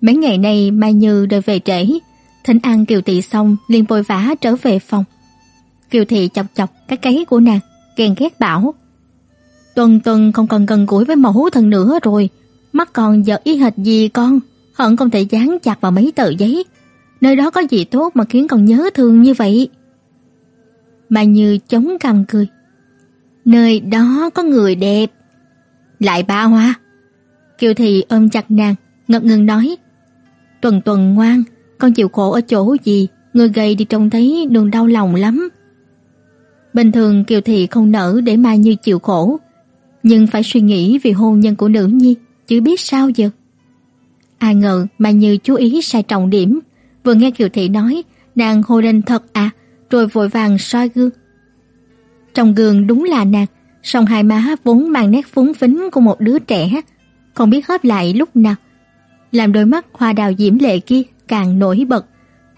Mấy ngày nay Mai Như đợi về trễ, thỉnh an Kiều Thị xong liền vội vã trở về phòng. Kiều Thị chọc chọc cái cái của nàng, ghen ghét bảo: "Tuần Tuần không còn gần gũi với mẫu thân nữa rồi, mắt còn giờ y hệt gì con, hận không thể dán chặt vào mấy tờ giấy. Nơi đó có gì tốt mà khiến con nhớ thương như vậy?" Mai Như chống cằm cười. "Nơi đó có người đẹp." Lại ba hoa. Kiều Thị ôm chặt nàng, ngập ngừng nói: "Tuần Tuần ngoan, con chịu khổ ở chỗ gì, người gầy đi trông thấy đường đau lòng lắm." Bình thường Kiều Thị không nỡ để Mai Như chịu khổ, nhưng phải suy nghĩ vì hôn nhân của nữ nhi, chứ biết sao giờ. Ai ngờ Mai Như chú ý sai trọng điểm, vừa nghe Kiều Thị nói, nàng hô lên thật à, rồi vội vàng soi gương. Trong gương đúng là nàng, song hai má vốn mang nét phúng phính của một đứa trẻ, không biết hớp lại lúc nào. Làm đôi mắt hoa đào diễm lệ kia càng nổi bật,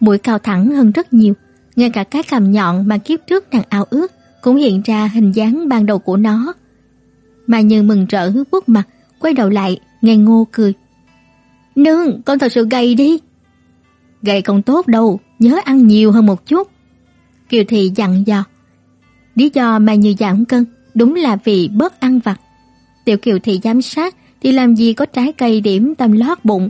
mũi cao thẳng hơn rất nhiều, ngay cả cái cằm nhọn mà kiếp trước nàng ao ước cũng hiện ra hình dáng ban đầu của nó. Mà Như mừng rỡ vuốt mặt, quay đầu lại, ngây ngô cười. "Nương, con thật sự gầy đi." "Gầy không tốt đâu, nhớ ăn nhiều hơn một chút." Kiều thị dặn dò. Lý do mà Như giảm cân đúng là vì bớt ăn vặt. Tiểu Kiều thị giám sát thì làm gì có trái cây điểm tâm lót bụng.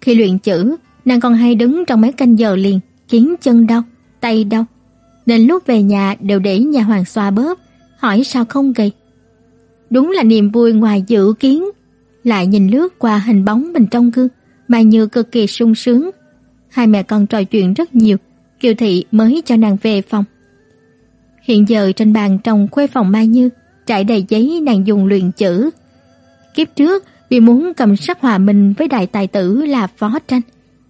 Khi luyện chữ, nàng còn hay đứng trong mấy canh giờ liền, khiến chân đau tay đau Nên lúc về nhà đều để nhà hoàng xoa bóp, hỏi sao không gầy. Đúng là niềm vui ngoài dự kiến. Lại nhìn lướt qua hình bóng mình trong gương, mà như cực kỳ sung sướng. Hai mẹ con trò chuyện rất nhiều, Kiều Thị mới cho nàng về phòng. Hiện giờ trên bàn trong khuê phòng Mai Như, trải đầy giấy nàng dùng luyện chữ. Kiếp trước, vì muốn cầm sắc hòa mình với đại tài tử là phó tranh,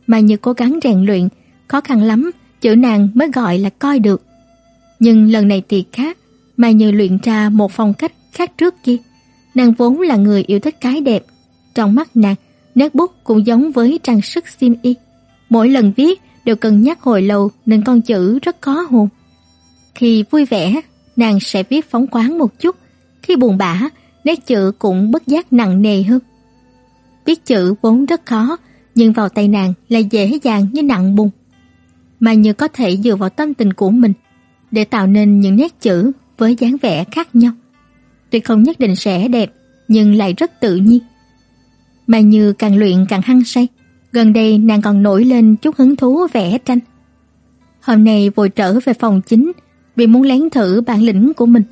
mà Như cố gắng rèn luyện, khó khăn lắm chữ nàng mới gọi là coi được. Nhưng lần này thì khác, mà Như luyện ra một phong cách khác trước kia. Nàng vốn là người yêu thích cái đẹp, trong mắt nàng, nét bút cũng giống với trang sức xiêm y. Mỗi lần viết đều cần nhắc hồi lâu nên con chữ rất có hồn. Khi vui vẻ, nàng sẽ viết phóng khoáng một chút, khi buồn bã, nét chữ cũng bất giác nặng nề hơn. Viết chữ vốn rất khó, nhưng vào tay nàng lại dễ dàng như nặng bùn mà như có thể dựa vào tâm tình của mình để tạo nên những nét chữ với dáng vẻ khác nhau. Tuy không nhất định sẽ đẹp, nhưng lại rất tự nhiên. Mà như càng luyện càng hăng say, gần đây nàng còn nổi lên chút hứng thú vẽ tranh. Hôm nay vội trở về phòng chính vì muốn lén thử bản lĩnh của mình.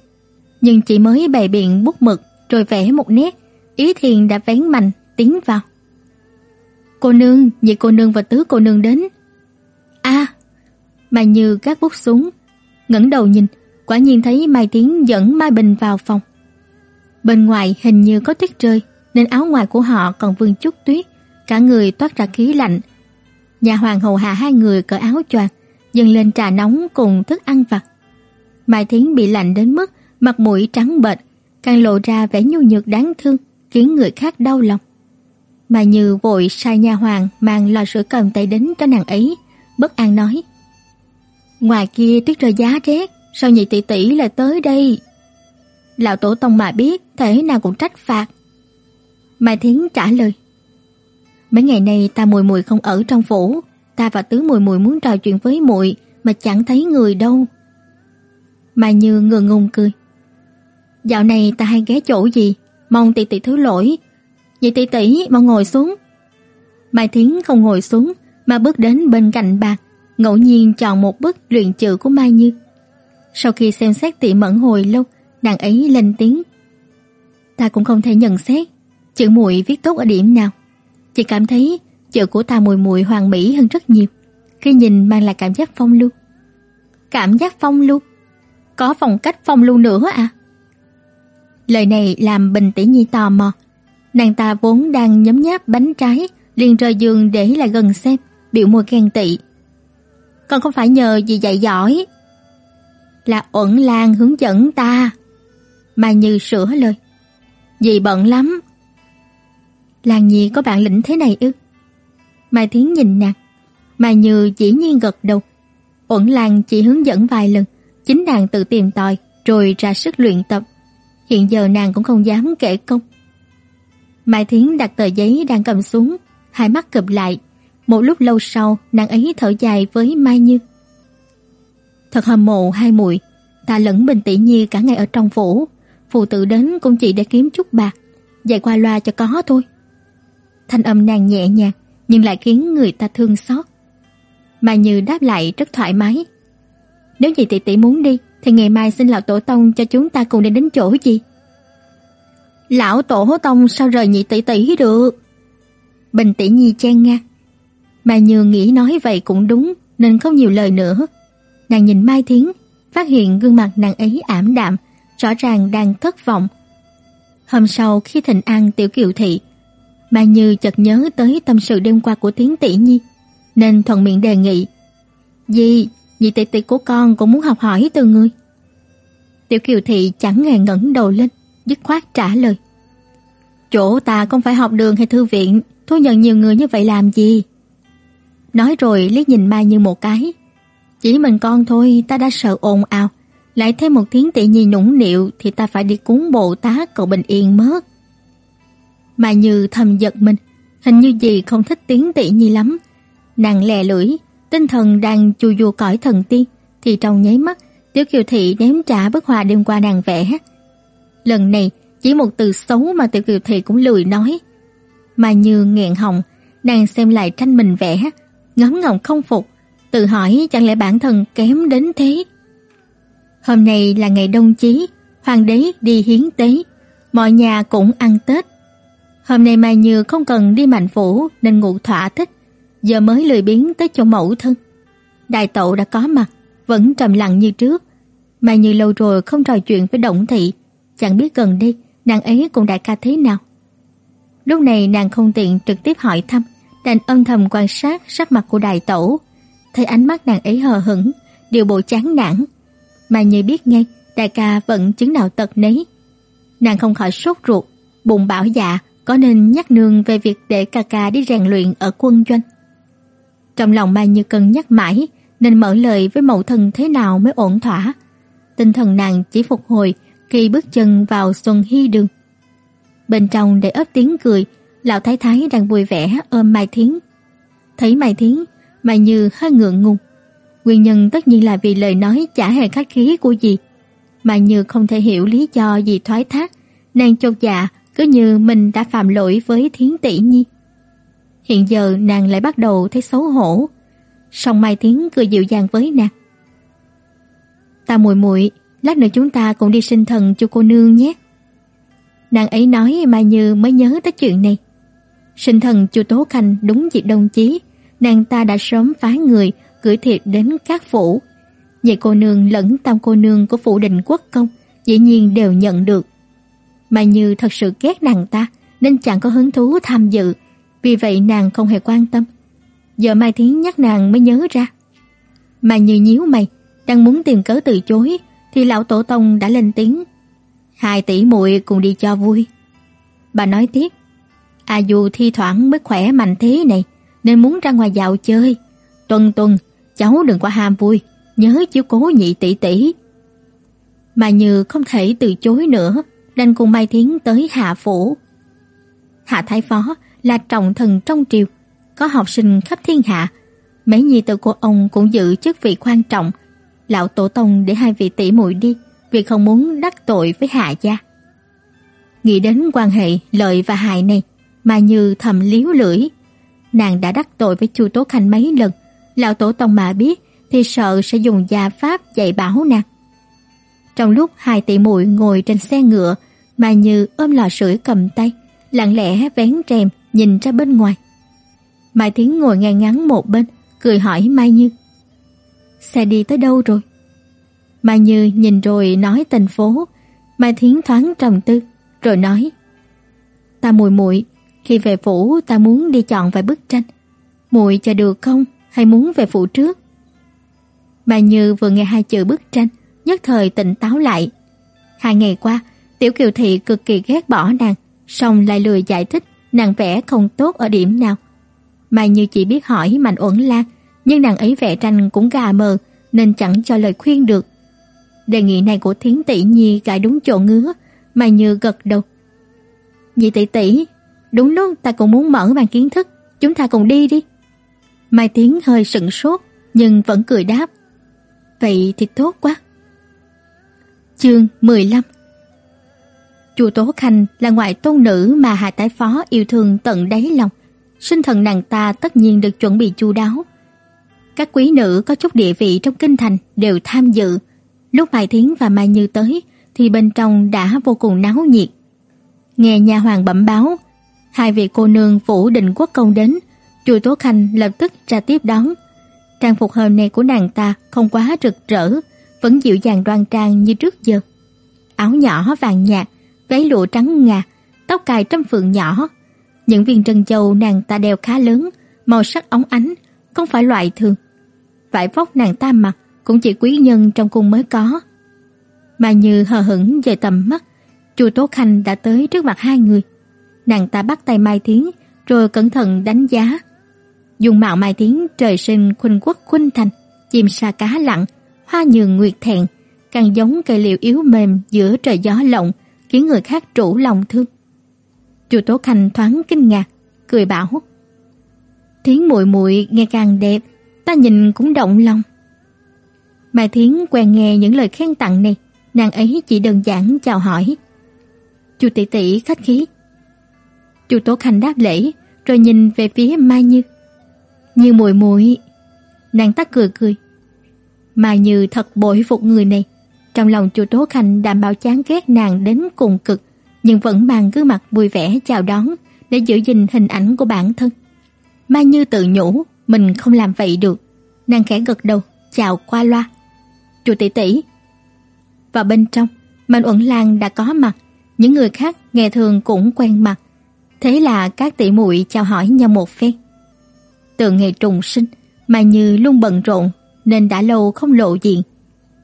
Nhưng chỉ mới bày biện bút mực rồi vẽ một nét, Ý Thiền đã vén mạnh tiến vào. Cô nương, nhị cô nương và tứ cô nương đến. A, mà Như gác bút xuống, ngẩng đầu nhìn, quả nhiên thấy Mai Tiến dẫn Mai Bình vào phòng. Bên ngoài hình như có tuyết rơi, nên áo ngoài của họ còn vương chút tuyết, cả người toát ra khí lạnh. Nhà hoàng hầu hạ hai người cởi áo choàng, dâng lên trà nóng cùng thức ăn vặt. Mai thiến bị lạnh đến mức mặt mũi trắng bệch, càng lộ ra vẻ nhu nhược đáng thương, khiến người khác đau lòng. Mà Như vội sai nha hoàng mang lò sữa cầm tay đến cho nàng ấy, bất an nói: Ngoài kia tuyết rơi giá rét, sao nhị tỷ tỷ lại tới đây? Lão tổ tông mà biết, thế nào cũng trách phạt. Mai Thiến trả lời. Mấy ngày nay ta mùi mùi không ở trong phủ, ta và tứ mùi mùi muốn trò chuyện với muội mà chẳng thấy người đâu. Mai Như ngượng ngùng cười. Dạo này ta hay ghé chỗ gì, mong tỷ tỷ thứ lỗi. vậy tỷ tỷ mau ngồi xuống. Mai Thiến không ngồi xuống mà bước đến bên cạnh bạc, ngẫu nhiên chọn một bức luyện chữ của Mai Như. Sau khi xem xét tỉ mẫn hồi lâu, nàng ấy lên tiếng. Ta cũng không thể nhận xét chữ muội viết tốt ở điểm nào. Chỉ cảm thấy chữ của ta mùi mùi hoàn mỹ hơn rất nhiều. Khi nhìn mang lại cảm giác phong lưu. Cảm giác phong lưu? Có phong cách phong lưu nữa à? Lời này làm Bình Tỷ Nhi tò mò. Nàng ta vốn đang nhấm nháp bánh trái, liền rời giường để lại gần xem, biểu môi khen tị con không phải nhờ gì dạy giỏi. Là ẩn lang hướng dẫn ta. mà Như sửa lời. Dì bận lắm. Làng Nhi có bạn lĩnh thế này ư? Mai Thiến nhìn nàng. mà Như dĩ nhiên gật đầu. Ẩn lang chỉ hướng dẫn vài lần, chính nàng tự tìm tòi rồi ra sức luyện tập. Hiện giờ nàng cũng không dám kể công. Mai Thiến đặt tờ giấy đang cầm xuống, hai mắt cụp lại. Một lúc lâu sau, nàng ấy thở dài với Mai Như. Thật hâm mộ hai muội, ta lẫn Bình Tỷ Nhi cả ngày ở trong phủ, phụ tử đến cũng chỉ để kiếm chút bạc, dạy qua loa cho có thôi. Thanh âm nàng nhẹ nhàng, nhưng lại khiến người ta thương xót. Mai Như đáp lại rất thoải mái. Nếu gì tỷ tỷ muốn đi, thì ngày mai xin lão tổ tông cho chúng ta cùng đi đến chỗ gì? Lão tổ tông sao rời nhị tỷ tỷ được? Bình tỷ nhi chen ngang. Mà Như nghĩ nói vậy cũng đúng, nên không nhiều lời nữa. Nàng nhìn Mai Thiến, phát hiện gương mặt nàng ấy ảm đạm, rõ ràng đang thất vọng. Hôm sau khi thịnh an tiểu kiều thị, Mai Như chợt nhớ tới tâm sự đêm qua của Thiến tỷ nhi, nên thuận miệng đề nghị. Gì, nhị tỷ tỷ của con cũng muốn học hỏi từ người. Tiểu kiều thị chẳng hề ngẩng đầu lên, dứt khoát trả lời. Chỗ ta không phải học đường hay thư viện, thu nhận nhiều người như vậy làm gì? Nói rồi liếc nhìn Mai Như một cái. Chỉ mình con thôi, ta đã sợ ồn ào, lại thêm một tiếng tị nhi nũng nịu thì ta phải đi cúng Bồ Tát cầu bình yên mất. Mai Như thầm giật mình, hình như gì không thích tiếng tị nhi lắm. Nàng lè lưỡi, tinh thần đang chu du cõi thần tiên thì trong nháy mắt, Tiểu Kiều thị ném trả bức họa đêm qua nàng vẽ. Lần này, chỉ một từ xấu mà Tiểu Kiều thị cũng lười nói. Mà như nghẹn họng, nàng xem lại tranh mình vẽ, ngấm ngầm không phục, tự hỏi chẳng lẽ bản thân kém đến thế. Hôm nay là ngày đông chí, hoàng đế đi hiến tế, mọi nhà cũng ăn Tết. Hôm nay Mai Như không cần đi mạnh phủ nên ngủ thỏa thích, giờ mới lười biếng tới chỗ mẫu thân. Đại tẩu đã có mặt, vẫn trầm lặng như trước. mà Như lâu rồi không trò chuyện với Động Thị, chẳng biết gần đây nàng ấy cùng đại ca thế nào. Lúc này nàng không tiện trực tiếp hỏi thăm, đành âm thầm quan sát sắc mặt của đại tẩu, thấy ánh mắt nàng ấy hờ hững, điều bộ chán nản, mà như biết ngay đại ca vẫn chứng nào tật nấy. Nàng không khỏi sốt ruột, bụng bảo dạ có nên nhắc nương về việc để ca ca đi rèn luyện ở quân doanh. Trong lòng Mai Như cân nhắc mãi, nên mở lời với mẫu thân thế nào mới ổn thỏa. Tinh thần nàng chỉ phục hồi khi bước chân vào Xuân Hy đường. Bên trong để ấp tiếng cười, lão thái thái đang vui vẻ ôm Mai Thiến. Thấy Mai Thiến, Mai Như hơi ngượng ngùng. Nguyên nhân tất nhiên là vì lời nói chả hề khách khí của gì. Mai Như không thể hiểu lý do gì thoái thác, nàng chột dạ cứ như mình đã phạm lỗi với Thiến tỷ nhi. Hiện giờ nàng lại bắt đầu thấy xấu hổ. Song Mai tiến cười dịu dàng với nàng. Ta muội muội, lát nữa chúng ta cùng đi sinh thần cho cô nương nhé. Nàng ấy nói mà Như mới nhớ tới chuyện này. Sinh thần Chu Tố Khanh đúng dịp đồng chí, nàng ta đã sớm phái người gửi thiệp đến các phủ. Vậy cô nương lẫn tam cô nương của phủ định quốc công dĩ nhiên đều nhận được. Mà Như thật sự ghét nàng ta nên chẳng có hứng thú tham dự, vì vậy nàng không hề quan tâm. Giờ Mai Thiến nhắc nàng mới nhớ ra. Mà Như nhíu mày, đang muốn tìm cớ từ chối thì lão tổ tông đã lên tiếng. Hai tỷ muội cùng đi cho vui. Bà nói tiếp, à dù thi thoảng mới khỏe mạnh thế này nên muốn ra ngoài dạo chơi. Tuần tuần, cháu đừng quá ham vui, nhớ chiếu cố nhị tỷ tỷ. Mà Như không thể từ chối nữa, đành cùng Mai Thiến tới Hạ Phủ. Hạ Thái Phó là trọng thần trong triều, có học sinh khắp thiên hạ. Mấy nhi tử của ông cũng giữ chức vị quan trọng. Lão Tổ Tông để hai vị tỷ muội đi, vì không muốn đắc tội với Hạ gia. Nghĩ đến quan hệ lợi và hại này, mà như thầm liếu lưỡi. Nàng đã đắc tội với Chu Tố Khanh mấy lần, lão tổ tông mà biết thì sợ sẽ dùng gia pháp dạy bảo nàng. Trong lúc hai tỷ muội ngồi trên xe ngựa, mà như ôm lò sưởi cầm tay, lặng lẽ vén rèm nhìn ra bên ngoài. Mai Thiến ngồi ngay ngắn một bên, cười hỏi Mai Như. Xe đi tới đâu rồi? Mai Như nhìn rồi nói thành phố, Mai Thiến thoáng trầm tư, rồi nói: "Ta muội muội, khi về phủ ta muốn đi chọn vài bức tranh. Muội cho được không hay muốn về phủ trước?" Mai Như vừa nghe hai chữ bức tranh, nhất thời tỉnh táo lại. Hai ngày qua, Tiểu Kiều thị cực kỳ ghét bỏ nàng, song lại lười giải thích nàng vẽ không tốt ở điểm nào. Mai Như chỉ biết hỏi Mạnh Uẩn Lan, nhưng nàng ấy vẽ tranh cũng gà mờ nên chẳng cho lời khuyên được. Đề nghị này của Thiến tỷ nhi gãi đúng chỗ ngứa, Mai Như gật đầu. Nhị tỷ tỷ, đúng lúc ta cũng muốn mở mang kiến thức, chúng ta cùng đi đi. Mai Tiến hơi sững sốt nhưng vẫn cười đáp. Vậy thì tốt quá. Chương 15 Chu Tố Khanh là ngoại tôn nữ mà Hà thái Phó yêu thương tận đáy lòng. Sinh thần nàng ta tất nhiên được chuẩn bị chu đáo. Các quý nữ có chút địa vị trong kinh thành đều tham dự. Lúc Mai Thiến và Mai Như tới thì bên trong đã vô cùng náo nhiệt. Nghe nhà hoàng bẩm báo, hai vị cô nương phủ định quốc công đến, Chu Tố Khanh lập tức ra tiếp đón. Trang phục hôm nay của nàng ta không quá rực rỡ, vẫn dịu dàng đoan trang như trước giờ. Áo nhỏ vàng nhạt, váy lụa trắng ngà, tóc cài trăm phượng nhỏ. Những viên trân châu nàng ta đeo khá lớn, màu sắc óng ánh, không phải loại thường. Vải vóc nàng ta mặc cũng chỉ quý nhân trong cung mới có. Mà như hờ hững về tầm mắt, Chu Tố Khanh đã tới trước mặt hai người. Nàng ta bắt tay Mai Tiến, rồi cẩn thận đánh giá. Dùng mạo Mai Tiến trời sinh khuynh quốc khuynh thành, chim sa cá lặng, hoa nhường nguyệt thẹn, càng giống cây liệu yếu mềm giữa trời gió lộng, khiến người khác trụ lòng thương. Chu Tố Khanh thoáng kinh ngạc, cười bảo: "Thiến muội muội nghe càng đẹp, ta nhìn cũng động lòng." Mai Thiến quen nghe những lời khen tặng này, nàng ấy chỉ đơn giản chào hỏi. "Chu tỷ tỷ khách khí." Chu Tố Khanh đáp lễ, rồi nhìn về phía Mai Như. "Như muội muội." Nàng ta cười cười. Mai Như thật bội phục người này, trong lòng Chu Tố Khanh đảm bảo chán ghét nàng đến cùng cực, nhưng vẫn mang gương mặt vui vẻ chào đón để giữ gìn hình ảnh của bản thân. Mai Như tự nhủ, mình không làm vậy được. Nàng khẽ gật đầu, chào qua loa. "Chu tỷ tỷ." và bên trong, Mạnh Uẩn Lan đã có mặt, những người khác nghe thường cũng quen mặt. Thế là các tỷ muội chào hỏi nhau một phen. Từ ngày trùng sinh, Mai Như luôn bận rộn nên đã lâu không lộ diện.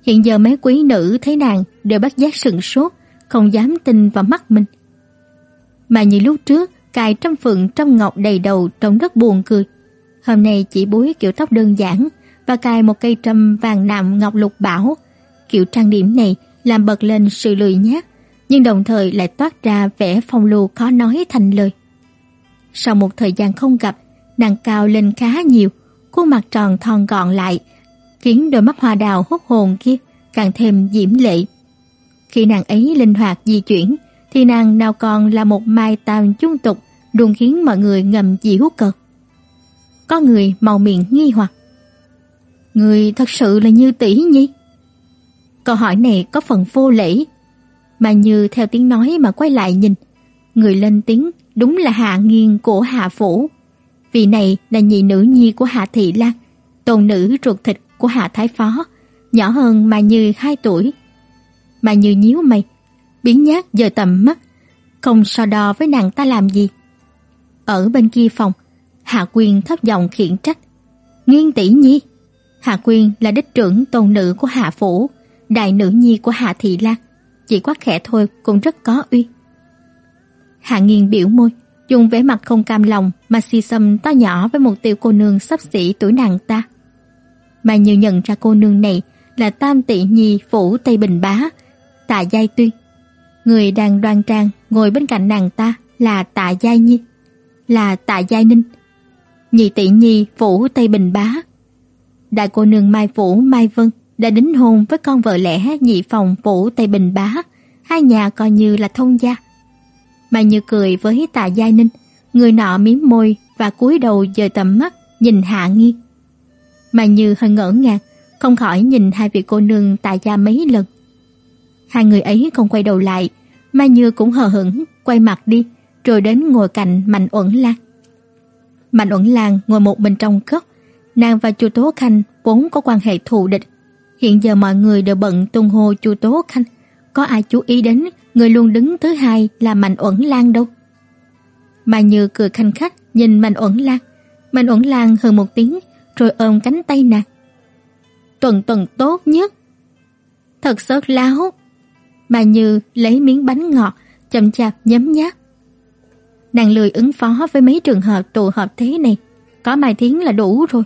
Hiện giờ mấy quý nữ thấy nàng đều bắt giác sừng sốt, không dám tin vào mắt mình. Mà như lúc trước, cài trăm phượng trong ngọc đầy đầu trông rất buồn cười. Hôm nay chỉ búi kiểu tóc đơn giản và cài một cây trâm vàng nạm ngọc lục bảo. Kiểu trang điểm này làm bật lên sự lười nhác, nhưng đồng thời lại toát ra vẻ phong lưu khó nói thành lời. Sau một thời gian không gặp, nàng cao lên khá nhiều, khuôn mặt tròn thon gọn lại, khiến đôi mắt hoa đào hút hồn kia càng thêm diễm lệ. Khi nàng ấy linh hoạt di chuyển, thì nàng nào còn là một mai tam chung tục, luôn khiến mọi người ngầm dị hút cợt. Có người màu miệng nghi hoặc. Người thật sự là Như tỷ nhi? Câu hỏi này có phần vô lễ, mà Như theo tiếng nói mà quay lại nhìn, người lên tiếng đúng là Hạ Nghiên của Hạ phủ. Vị này là nhị nữ nhi của Hạ Thị Lan, tôn nữ ruột thịt của Hạ Thái Phó, nhỏ hơn mà Như 2 tuổi. Mà Như nhíu mày, biến nhát giờ tầm mắt, không so đo với nàng ta làm gì. Ở bên kia phòng, Hạ Quyên thấp giọng khiển trách. Nghiên tỷ nhi, Hạ Quyên là đích trưởng tôn nữ của Hạ Phủ, đại nữ nhi của Hạ Thị Lan. Chỉ quát khẽ thôi cũng rất có uy. Hạ Nghiên biểu môi, dùng vẻ mặt không cam lòng mà si sầm to nhỏ với một tiểu cô nương sắp xỉ tuổi nàng ta mà nhiều nhận ra cô nương này là Tam tỷ nhi phủ Tây Bình Bá, Tạ Giai Tuyên. Người đang đoan trang ngồi bên cạnh nàng ta là Tạ Giai Nhi, là Tạ Giai Ninh. Nhị tỷ nhi phủ Tây Bình Bá. Đại cô nương Mai phủ Mai Vân đã đính hôn với con vợ lẽ nhị phòng phủ Tây Bình Bá, hai nhà coi như là thông gia. Mai Như cười với Tạ Giai Ninh, người nọ mím môi và cúi đầu dời tầm mắt nhìn Hạ Nghi mà Như hơi ngỡ ngàng, không khỏi nhìn hai vị cô nương tại gia mấy lần. Hai người ấy không quay đầu lại, Mai Như cũng hờ hững quay mặt đi, rồi đến ngồi cạnh Mạnh Uẩn Lan. Mạnh Uẩn Lan ngồi một bên trong góc, nàng và Chu Tố Khanh vốn có quan hệ thù địch. Hiện giờ mọi người đều bận tung hô Chu Tố Khanh, có ai chú ý đến người luôn đứng thứ hai là Mạnh Uẩn Lan đâu. Mai Như cười khanh khách nhìn Mạnh Uẩn Lan. Mạnh Uẩn Lan hừ một tiếng, rồi ôm cánh tay nàng. Tuần tuần tốt nhất. Thật sớt láo. Bà Như lấy miếng bánh ngọt, chậm chạp nhấm nháp. Nàng lười ứng phó với mấy trường hợp tụ họp thế này, có Mai Thiến là đủ rồi.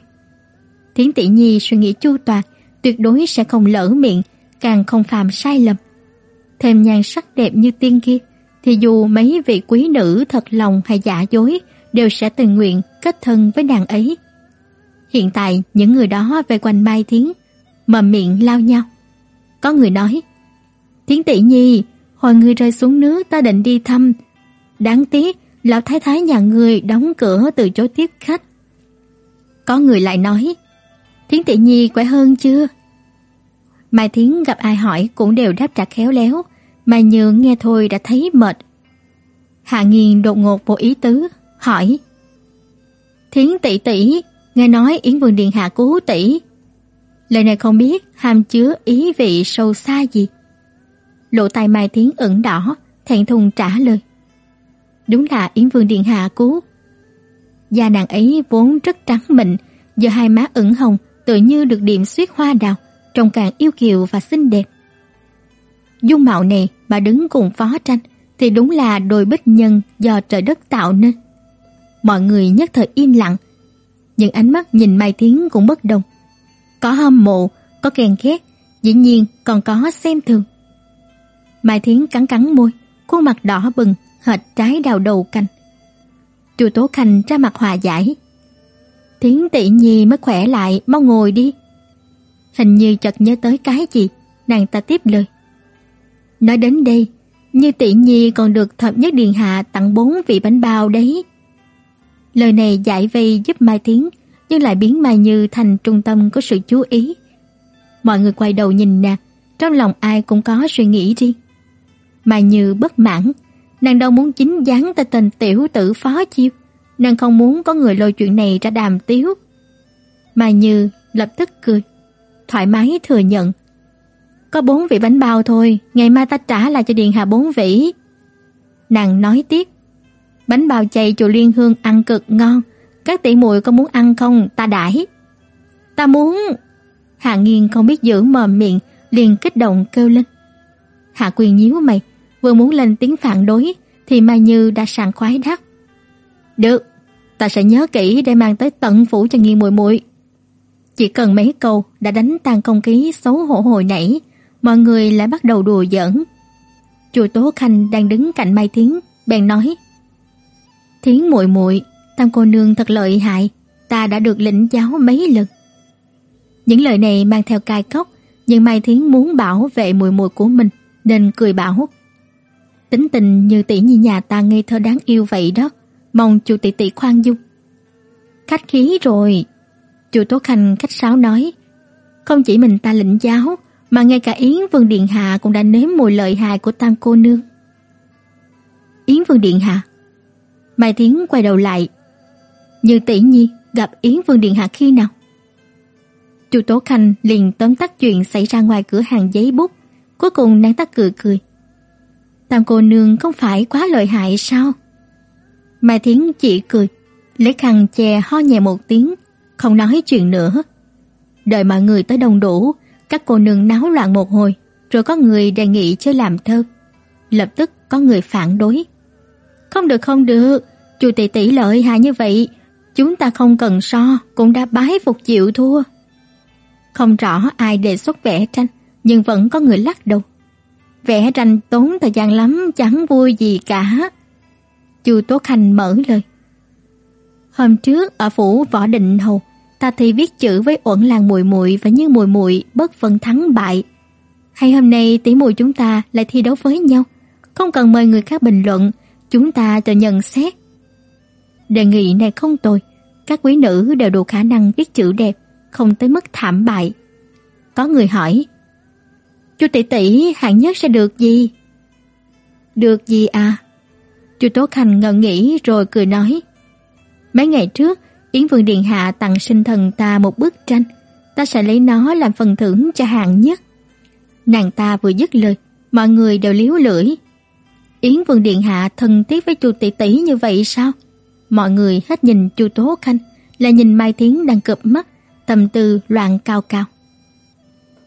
Thiến tỷ nhi suy nghĩ chu toàn, tuyệt đối sẽ không lỡ miệng, càng không phạm sai lầm. Thêm nhan sắc đẹp như tiên kia, thì dù mấy vị quý nữ thật lòng hay giả dối, đều sẽ tình nguyện kết thân với nàng ấy. Hiện tại những người đó về quanh Mai Thiến, mồm miệng lao nhau. Có người nói: "Thiến tỷ nhi, hồi người rơi xuống nước ta định đi thăm, đáng tiếc lão thái thái nhà người đóng cửa từ chối tiếp khách." Có người lại nói: "Thiến tỷ nhi khỏe hơn chưa?" Mai Thiến gặp ai hỏi cũng đều đáp trả khéo léo, mà Nhường nghe thôi đã thấy mệt. Hạ Nghiên đột ngột vô ý tứ, hỏi: "Thiến tỷ tỷ, nghe nói Yến Vương điện hạ cứu tỷ." Lời này không biết hàm chứa ý vị sâu xa gì. Lộ tai Mai Thiến ửng đỏ, thẹn thùng trả lời: "Đúng là Yến Vương điện hạ cứu." Da nàng ấy vốn rất trắng mịn, giờ hai má ửng hồng, tự như được điểm xuyết hoa đào trông càng yêu kiều và xinh đẹp. Dung mạo này mà đứng cùng phó tranh thì đúng là đôi bích nhân do trời đất tạo nên. Mọi người nhất thời im lặng, những ánh mắt nhìn Mai Thiến cũng bất đồng. Có hâm mộ, có ghen ghét, dĩ nhiên còn có xem thường. Mai Thiến cắn cắn môi, khuôn mặt đỏ bừng, hệt trái đào đầu canh. Chu Tố Khanh ra mặt hòa giải. Thiến tỷ nhi mới khỏe lại, mau ngồi đi. Hình như chợt nhớ tới cái gì, nàng ta tiếp lời. Nói đến đây, như tỷ nhi còn được thập nhất điện hạ tặng bốn vị bánh bao đấy. Lời này giải vây giúp Mai Tiến, nhưng lại biến Mai Như thành trung tâm của sự chú ý. Mọi người quay đầu nhìn nàng, trong lòng ai cũng có suy nghĩ riêng. Mai Như bất mãn, nàng đâu muốn chính dáng ta tên tiểu tử phó chiêu, nàng không muốn có người lôi chuyện này ra đàm tiếu. Mai Như lập tức cười thoải mái thừa nhận. Có bốn vị bánh bao thôi, ngày mai ta trả lại cho Điện Hạ bốn vị. Nàng nói tiếp, bánh bao chay chùa Liên Hương ăn cực ngon, các tỷ muội có muốn ăn không, ta đãi. Ta muốn. Hạ Nghiên không biết giữ mồm miệng, liền kích động kêu lên. Hạ Quyền nhíu mày, vừa muốn lên tiếng phản đối thì Mai Như đã sảng khoái đáp. Được, ta sẽ nhớ kỹ để mang tới tận phủ cho Nghiên muội muội. Chỉ cần mấy câu đã đánh tan không khí xấu hổ hồi nãy, mọi người lại bắt đầu đùa giỡn. Chu Tố Khanh đang đứng cạnh Mai Thiến, bèn nói: "Thiến muội muội, Tam cô nương thật lợi hại, ta đã được lĩnh giáo mấy lần." Những lời này mang theo cay cốc, nhưng Mai Thiến muốn bảo vệ muội muội của mình, nên cười bảo: "Tính tình như tỷ nhi nhà ta ngây thơ đáng yêu vậy đó, mong chủ tỷ tỷ khoan dung." Khách khí rồi, Chu Tố Khanh khách sáo nói, không chỉ mình ta lĩnh giáo, mà ngay cả Yến Vương Điện Hạ cũng đã nếm mùi lợi hại của tam cô nương. Yến Vương Điện Hạ Mai Thiến quay đầu lại. Như tỷ nhi gặp Yến Vương Điện Hạ khi nào? Chu Tố Khanh liền tóm tắt chuyện xảy ra ngoài cửa hàng giấy bút, cuối cùng nàng ta cười cười. Tam cô nương không phải quá lợi hại sao? Mai Thiến chỉ cười, lấy khăn che ho nhẹ một tiếng, không nói chuyện nữa. Đợi mọi người tới đông đủ, các cô nương náo loạn một hồi, rồi có người đề nghị chơi làm thơ. Lập tức có người phản đối. Không được không được, chu tỷ tỷ lợi hại như vậy, chúng ta không cần so, cũng đã bái phục chịu thua. Không rõ ai đề xuất vẽ tranh, nhưng vẫn có người lắc đầu. Vẽ tranh tốn thời gian lắm, chẳng vui gì cả. Chu Tố Khanh mở lời. Hôm trước ở phủ Võ Định Hầu, ta thi viết chữ với Uẩn Làng Muội Muội và Như Muội Muội bất phân thắng bại. Hay hôm nay tỷ muội chúng ta lại thi đấu với nhau, không cần mời người khác bình luận, chúng ta tự nhận xét. Đề nghị này không tồi, các quý nữ đều đủ khả năng viết chữ đẹp, không tới mức thảm bại. Có người hỏi: "Chu tỷ tỷ hạng nhất sẽ được gì?" "Được gì à?" Chu Tố Khanh ngẩn nghĩ rồi cười nói: Mấy ngày trước, Yến Vương Điện Hạ tặng sinh thần ta một bức tranh, ta sẽ lấy nó làm phần thưởng cho hạng nhất. Nàng ta vừa dứt lời, mọi người đều liếu lưỡi. Yến Vương Điện Hạ thân thiết với Chu tỷ tỷ như vậy sao? Mọi người hết nhìn Chu Tố Khanh, lại nhìn Mai Thiến đang cụp mắt, tâm tư loạn cao cao.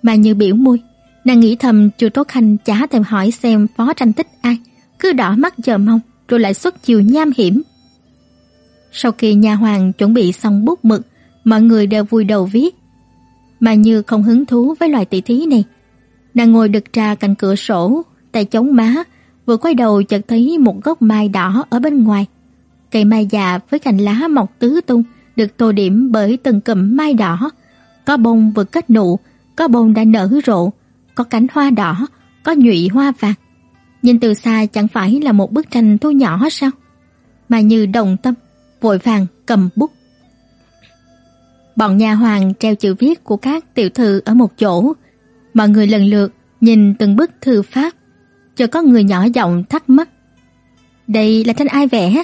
Mà như biểu môi, nàng nghĩ thầm Chu Tố Khanh chả thèm hỏi xem phó tranh tích ai, cứ đỏ mắt chờ mong, rồi lại xuất chiều nham hiểm. Sau khi nhà hoàng chuẩn bị xong bút mực, mọi người đều vui đầu viết. Mà Như không hứng thú với loại tỷ thí này. Nàng ngồi đực trà cạnh cửa sổ, tay chống má, vừa quay đầu chợt thấy một gốc mai đỏ ở bên ngoài. cây mai già với cành lá mọc tứ tung, được tô điểm bởi từng cụm mai đỏ, có bông vừa kết nụ, có bông đã nở rộ, có cánh hoa đỏ, có nhụy hoa vàng. Nhìn từ xa chẳng phải là một bức tranh thu nhỏ sao? Mà như đồng tâm, vội vàng cầm bút. Bọn nhà hoàng treo chữ viết của các tiểu thư ở một chỗ, mọi người lần lượt nhìn từng bức thư pháp, cho có người nhỏ giọng thắc mắc. Đây là tranh ai vẽ?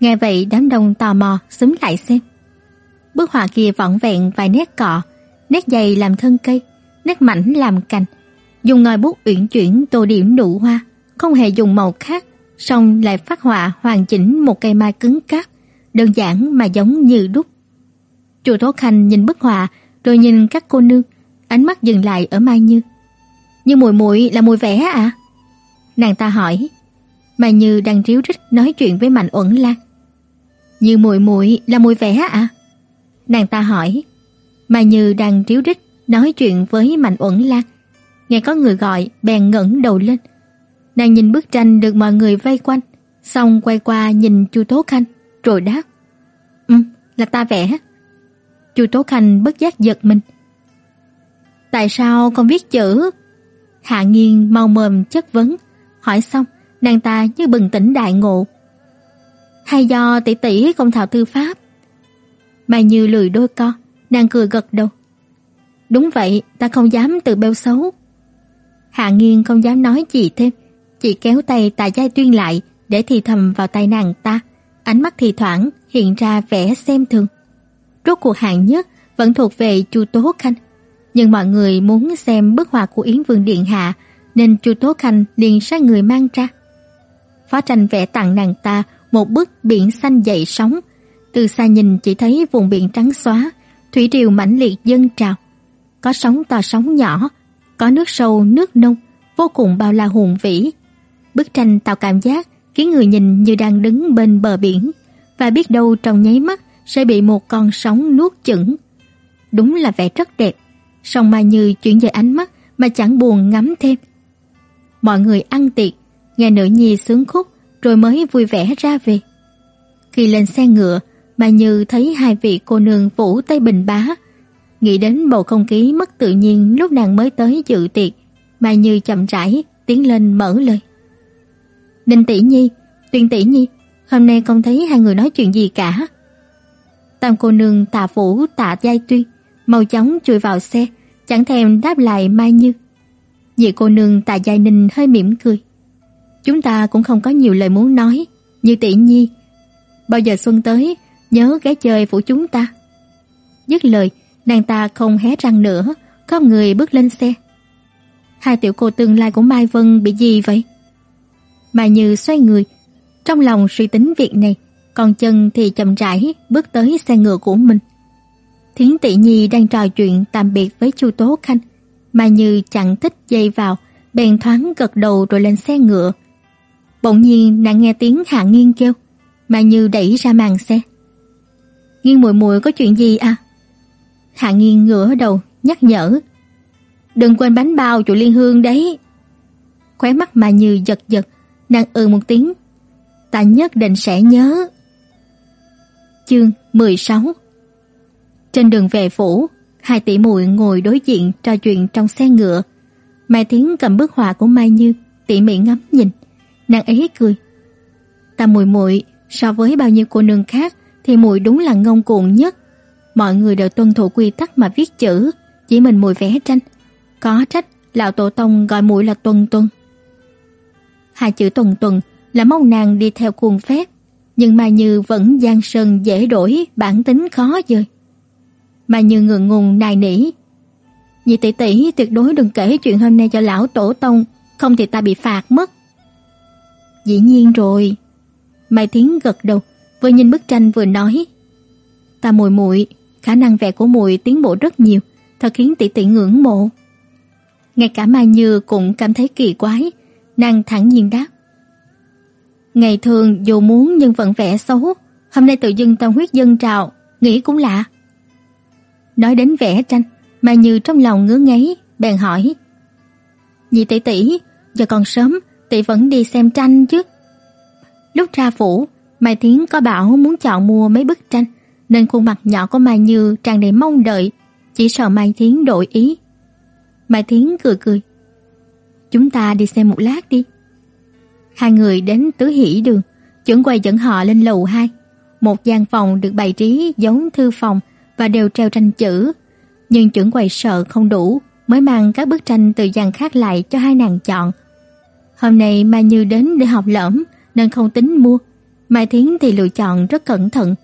Nghe vậy đám đông tò mò xúm lại xem. Bức họa kia vỏn vẹn vài nét cọ, nét dày làm thân cây, nét mảnh làm cành, dùng ngòi bút uyển chuyển tô điểm nụ hoa, không hề dùng màu khác, song lại phát họa hoàn chỉnh một cây mai cứng cáp, đơn giản mà giống như đúc. Chu Tố Khanh nhìn bức họa, rồi nhìn các cô nương, ánh mắt dừng lại ở Mai Như. "Như muội muội là mùi vẽ à?" Nàng ta hỏi. mà Như đang ríu rít nói chuyện với Mạnh Uẩn Lan. "Như muội muội là mùi vẽ à?" Nàng ta hỏi. mà Như đang ríu rít nói chuyện với Mạnh Uẩn Lan. Nghe có người gọi, bèn ngẩng đầu lên. Nàng nhìn bức tranh được mọi người vây quanh, xong quay qua nhìn Chu Tố Khanh, rồi đáp: "Ừm, là ta vẽ." Chu Tố Khanh bất giác giật mình. "Tại sao con viết chữ?" Hạ Nghiên mau mồm chất vấn, hỏi xong, nàng ta như bừng tỉnh đại ngộ. "Hay do tỷ tỷ không thạo thư pháp?" Mai Như lười đôi co, nàng cười gật đầu. "Đúng vậy, ta không dám tự bêu xấu." Hạ Nghiên không dám nói gì thêm, chỉ kéo tay Tạ Giai Tuyên lại để thì thầm vào tay nàng ta, ánh mắt thì thoảng hiện ra vẻ xem thường. Rốt cuộc hạng nhất vẫn thuộc về Chu Tố Khanh, nhưng mọi người muốn xem bức họa của Yến Vương điện hạ, nên Chu Tố Khanh liền sai người mang ra. Phó tranh vẽ tặng nàng ta một bức biển xanh dậy sóng, từ xa nhìn chỉ thấy vùng biển trắng xóa, thủy triều mãnh liệt dâng trào, có sóng to sóng nhỏ, có nước sâu nước nông, vô cùng bao la hùng vĩ. Bức tranh tạo cảm giác khiến người nhìn như đang đứng bên bờ biển và biết đâu trong nháy mắt sẽ bị một con sóng nuốt chửng. Đúng là vẻ rất đẹp, song mà Như chuyển dời ánh mắt mà chẳng buồn ngắm thêm. Mọi người ăn tiệc, nghe nữ nhi sướng khúc rồi mới vui vẻ ra về. Khi lên xe ngựa, Mai Như thấy hai vị cô nương vũ tay bình bá. Nghĩ đến bầu không khí mất tự nhiên lúc nàng mới tới dự tiệc, Mai Như chậm rãi tiến lên mở lời. "Đinh tỷ nhi, Tuyên tỷ nhi, hôm nay không thấy hai người nói chuyện gì cả. Tam cô nương Tạ Vũ Tạ Giai Tuyên mau chóng chui vào xe, chẳng thèm đáp lại Mai Như. Nhị cô nương Tạ Giai Ninh hơi mỉm cười. Chúng ta cũng không có nhiều lời muốn nói, như tỷ nhi. Bao giờ xuân tới, nhớ ghé chơi phủ chúng ta. Dứt lời, nàng ta không hé răng nữa, có người bước lên xe. Hai tiểu cô tương lai của Mai Vân bị gì vậy? Mai Như xoay người, trong lòng suy tính việc này, còn chân thì chậm rãi bước tới xe ngựa của mình. Thiến Tỷ Nhi đang trò chuyện tạm biệt với Chu Tố Khanh, mà như chẳng thích dây vào, bèn thoáng gật đầu rồi lên xe ngựa. Bỗng nhiên nàng nghe tiếng Hạ Nghiên kêu, mà như đẩy ra màn xe. Nghiên muội muội có chuyện gì à? Hạ Nghiên ngửa đầu nhắc nhở. Đừng quên bánh bao chủ Liên Hương đấy. Khóe mắt mà như giật giật, nàng ừ một tiếng. Ta nhất định sẽ nhớ. Chương 16 Trên đường về phủ, hai tỷ muội ngồi đối diện trò chuyện trong xe ngựa. Mai Thiến cầm bức họa của Mai Như, tỉ mỉ ngắm nhìn, nàng ấy cười. Ta muội muội so với bao nhiêu cô nương khác thì muội đúng là ngông cuồng nhất. Mọi người đều tuân thủ quy tắc mà viết chữ, chỉ mình muội vẽ tranh. Có trách lão tổ tông gọi muội là Tuần Tuần. Hai chữ Tuần Tuần là mong nàng đi theo khuôn phép, nhưng Mai Như vẫn gian sơn dễ đổi, bản tính khó dời mà Như ngượng ngùng nài nỉ. Nhị tỷ tỷ tuyệt đối đừng kể chuyện hôm nay cho lão tổ tông, không thì ta bị phạt mất. Dĩ nhiên rồi. Mai Thiến gật đầu, vừa nhìn bức tranh vừa nói. Ta muội muội, khả năng vẽ của muội tiến bộ rất nhiều, thật khiến tỷ tỷ ngưỡng mộ. Ngay cả Mai Như cũng cảm thấy kỳ quái, nàng thẳng nhiên đáp. Ngày thường dù muốn nhưng vẫn vẽ xấu, hôm nay tự dưng tâm huyết dân trào, nghĩ cũng lạ. Nói đến vẽ tranh, mà như trong lòng ngứa ngáy, bèn hỏi: "Nhị tỷ tỷ, giờ còn sớm, tỷ vẫn đi xem tranh chứ?" Lúc ra phủ, Mai Thiến có bảo muốn chọn mua mấy bức tranh, nên khuôn mặt nhỏ của Mai Như tràn đầy mong đợi, chỉ sợ Mai Thiến đổi ý. Mai Thiến cười cười. Chúng ta đi xem một lát đi. Hai người đến tứ hỷ đường, chuẩn quầy dẫn họ lên lầu 2. Một gian phòng được bày trí giống thư phòng và đều treo tranh chữ, nhưng chuẩn quầy sợ không đủ, mới mang các bức tranh từ dàn khác lại cho hai nàng chọn. Hôm nay Mai Như đến để học lỡm nên không tính mua, Mai Thiến thì lựa chọn rất cẩn thận,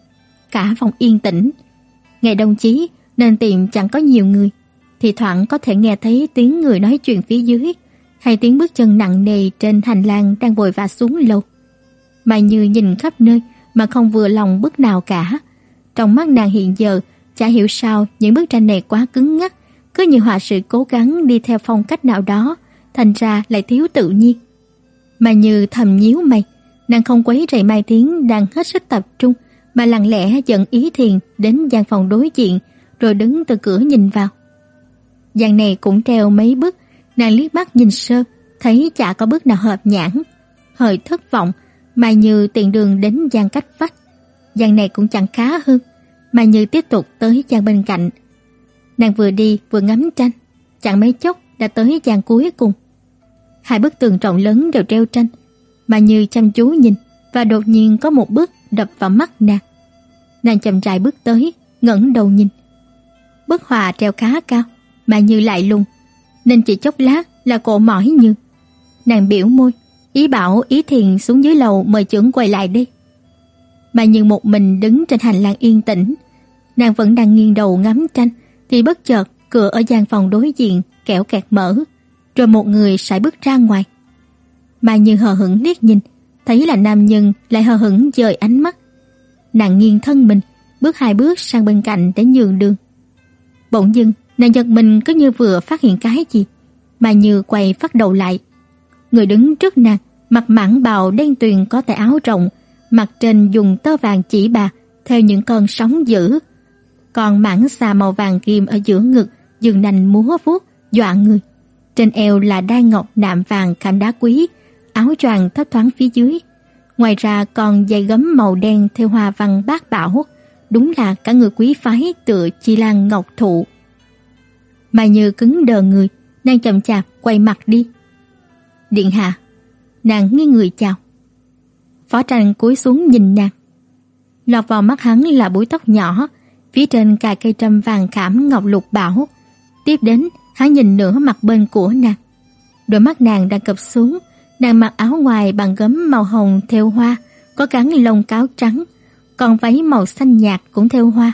cả phòng yên tĩnh. Ngày đông chí nên tiệm chẳng có nhiều người, thì thoảng có thể nghe thấy tiếng người nói chuyện phía dưới hay tiếng bước chân nặng nề trên hành lang đang vội vã xuống lầu. Mai Như nhìn khắp nơi mà không vừa lòng bức nào cả. Trong mắt nàng hiện giờ, chả hiểu sao những bức tranh này quá cứng ngắc, cứ như họa sĩ cố gắng đi theo phong cách nào đó, thành ra lại thiếu tự nhiên. Mà Như thầm nhíu mày, nàng không quấy rầy Mai Tiến đang hết sức tập trung, mà lặng lẽ dẫn Ý Thiền đến gian phòng đối diện, rồi đứng từ cửa nhìn vào. Gian này cũng treo mấy bức, nàng liếc mắt nhìn sơ, thấy chả có bức nào hợp nhãn. Hơi thất vọng, Mai Như tiện đường đến gian cách vách. Gian này cũng chẳng khá hơn, mà Như tiếp tục tới gian bên cạnh. Nàng vừa đi vừa ngắm tranh, chẳng mấy chốc đã tới gian cuối cùng. Hai bức tường rộng lớn đều treo tranh, mà Như chăm chú nhìn và đột nhiên có một bức đập vào mắt nàng. Nàng chậm rãi bước tới, ngẩng đầu nhìn. Bức họa treo khá cao, mà Như lại lùng, nên chỉ chốc lát là cổ mỏi như. Nàng biểu môi, ý bảo Ý Thiền xuống dưới lầu mời trưởng quay lại đi. Mà như một mình đứng trên hành lang yên tĩnh, nàng vẫn đang nghiêng đầu ngắm tranh, thì bất chợt cửa ở gian phòng đối diện kẻo kẹt mở, rồi một người sải bước ra ngoài. Mà như hờ hững liếc nhìn, thấy là nam nhân lại hờ hững dời ánh mắt. Nàng nghiêng thân mình, bước hai bước sang bên cạnh để nhường đường. Bỗng dưng, nàng giật mình cứ như vừa phát hiện cái gì, mà như quay phát đầu lại. Người đứng trước nàng, mặc mãng bào đen tuyền có tay áo rộng, mặt trên dùng tơ vàng chỉ bạc theo những con sóng dữ. Còn mảng xà màu vàng kim ở giữa ngực dừng nành múa vuốt dọa người. Trên eo là đai ngọc nạm vàng khảm đá quý, áo choàng thấp thoáng phía dưới. Ngoài ra còn dây gấm màu đen theo hoa văn bát bảo, đúng là cả người quý phái tựa chi lan ngọc thụ. Mà như cứng đờ người, nàng chậm chạp quay mặt đi. Điện hạ, nàng nghi người chào. Phó tranh cúi xuống nhìn nàng. Lọt vào mắt hắn là búi tóc nhỏ, phía trên cài cây trâm vàng khảm ngọc lục bảo. Tiếp đến, hắn nhìn nửa mặt bên của nàng. Đôi mắt nàng đang cập xuống, nàng mặc áo ngoài bằng gấm màu hồng thêu hoa, có gắn lông cáo trắng, còn váy màu xanh nhạt cũng thêu hoa.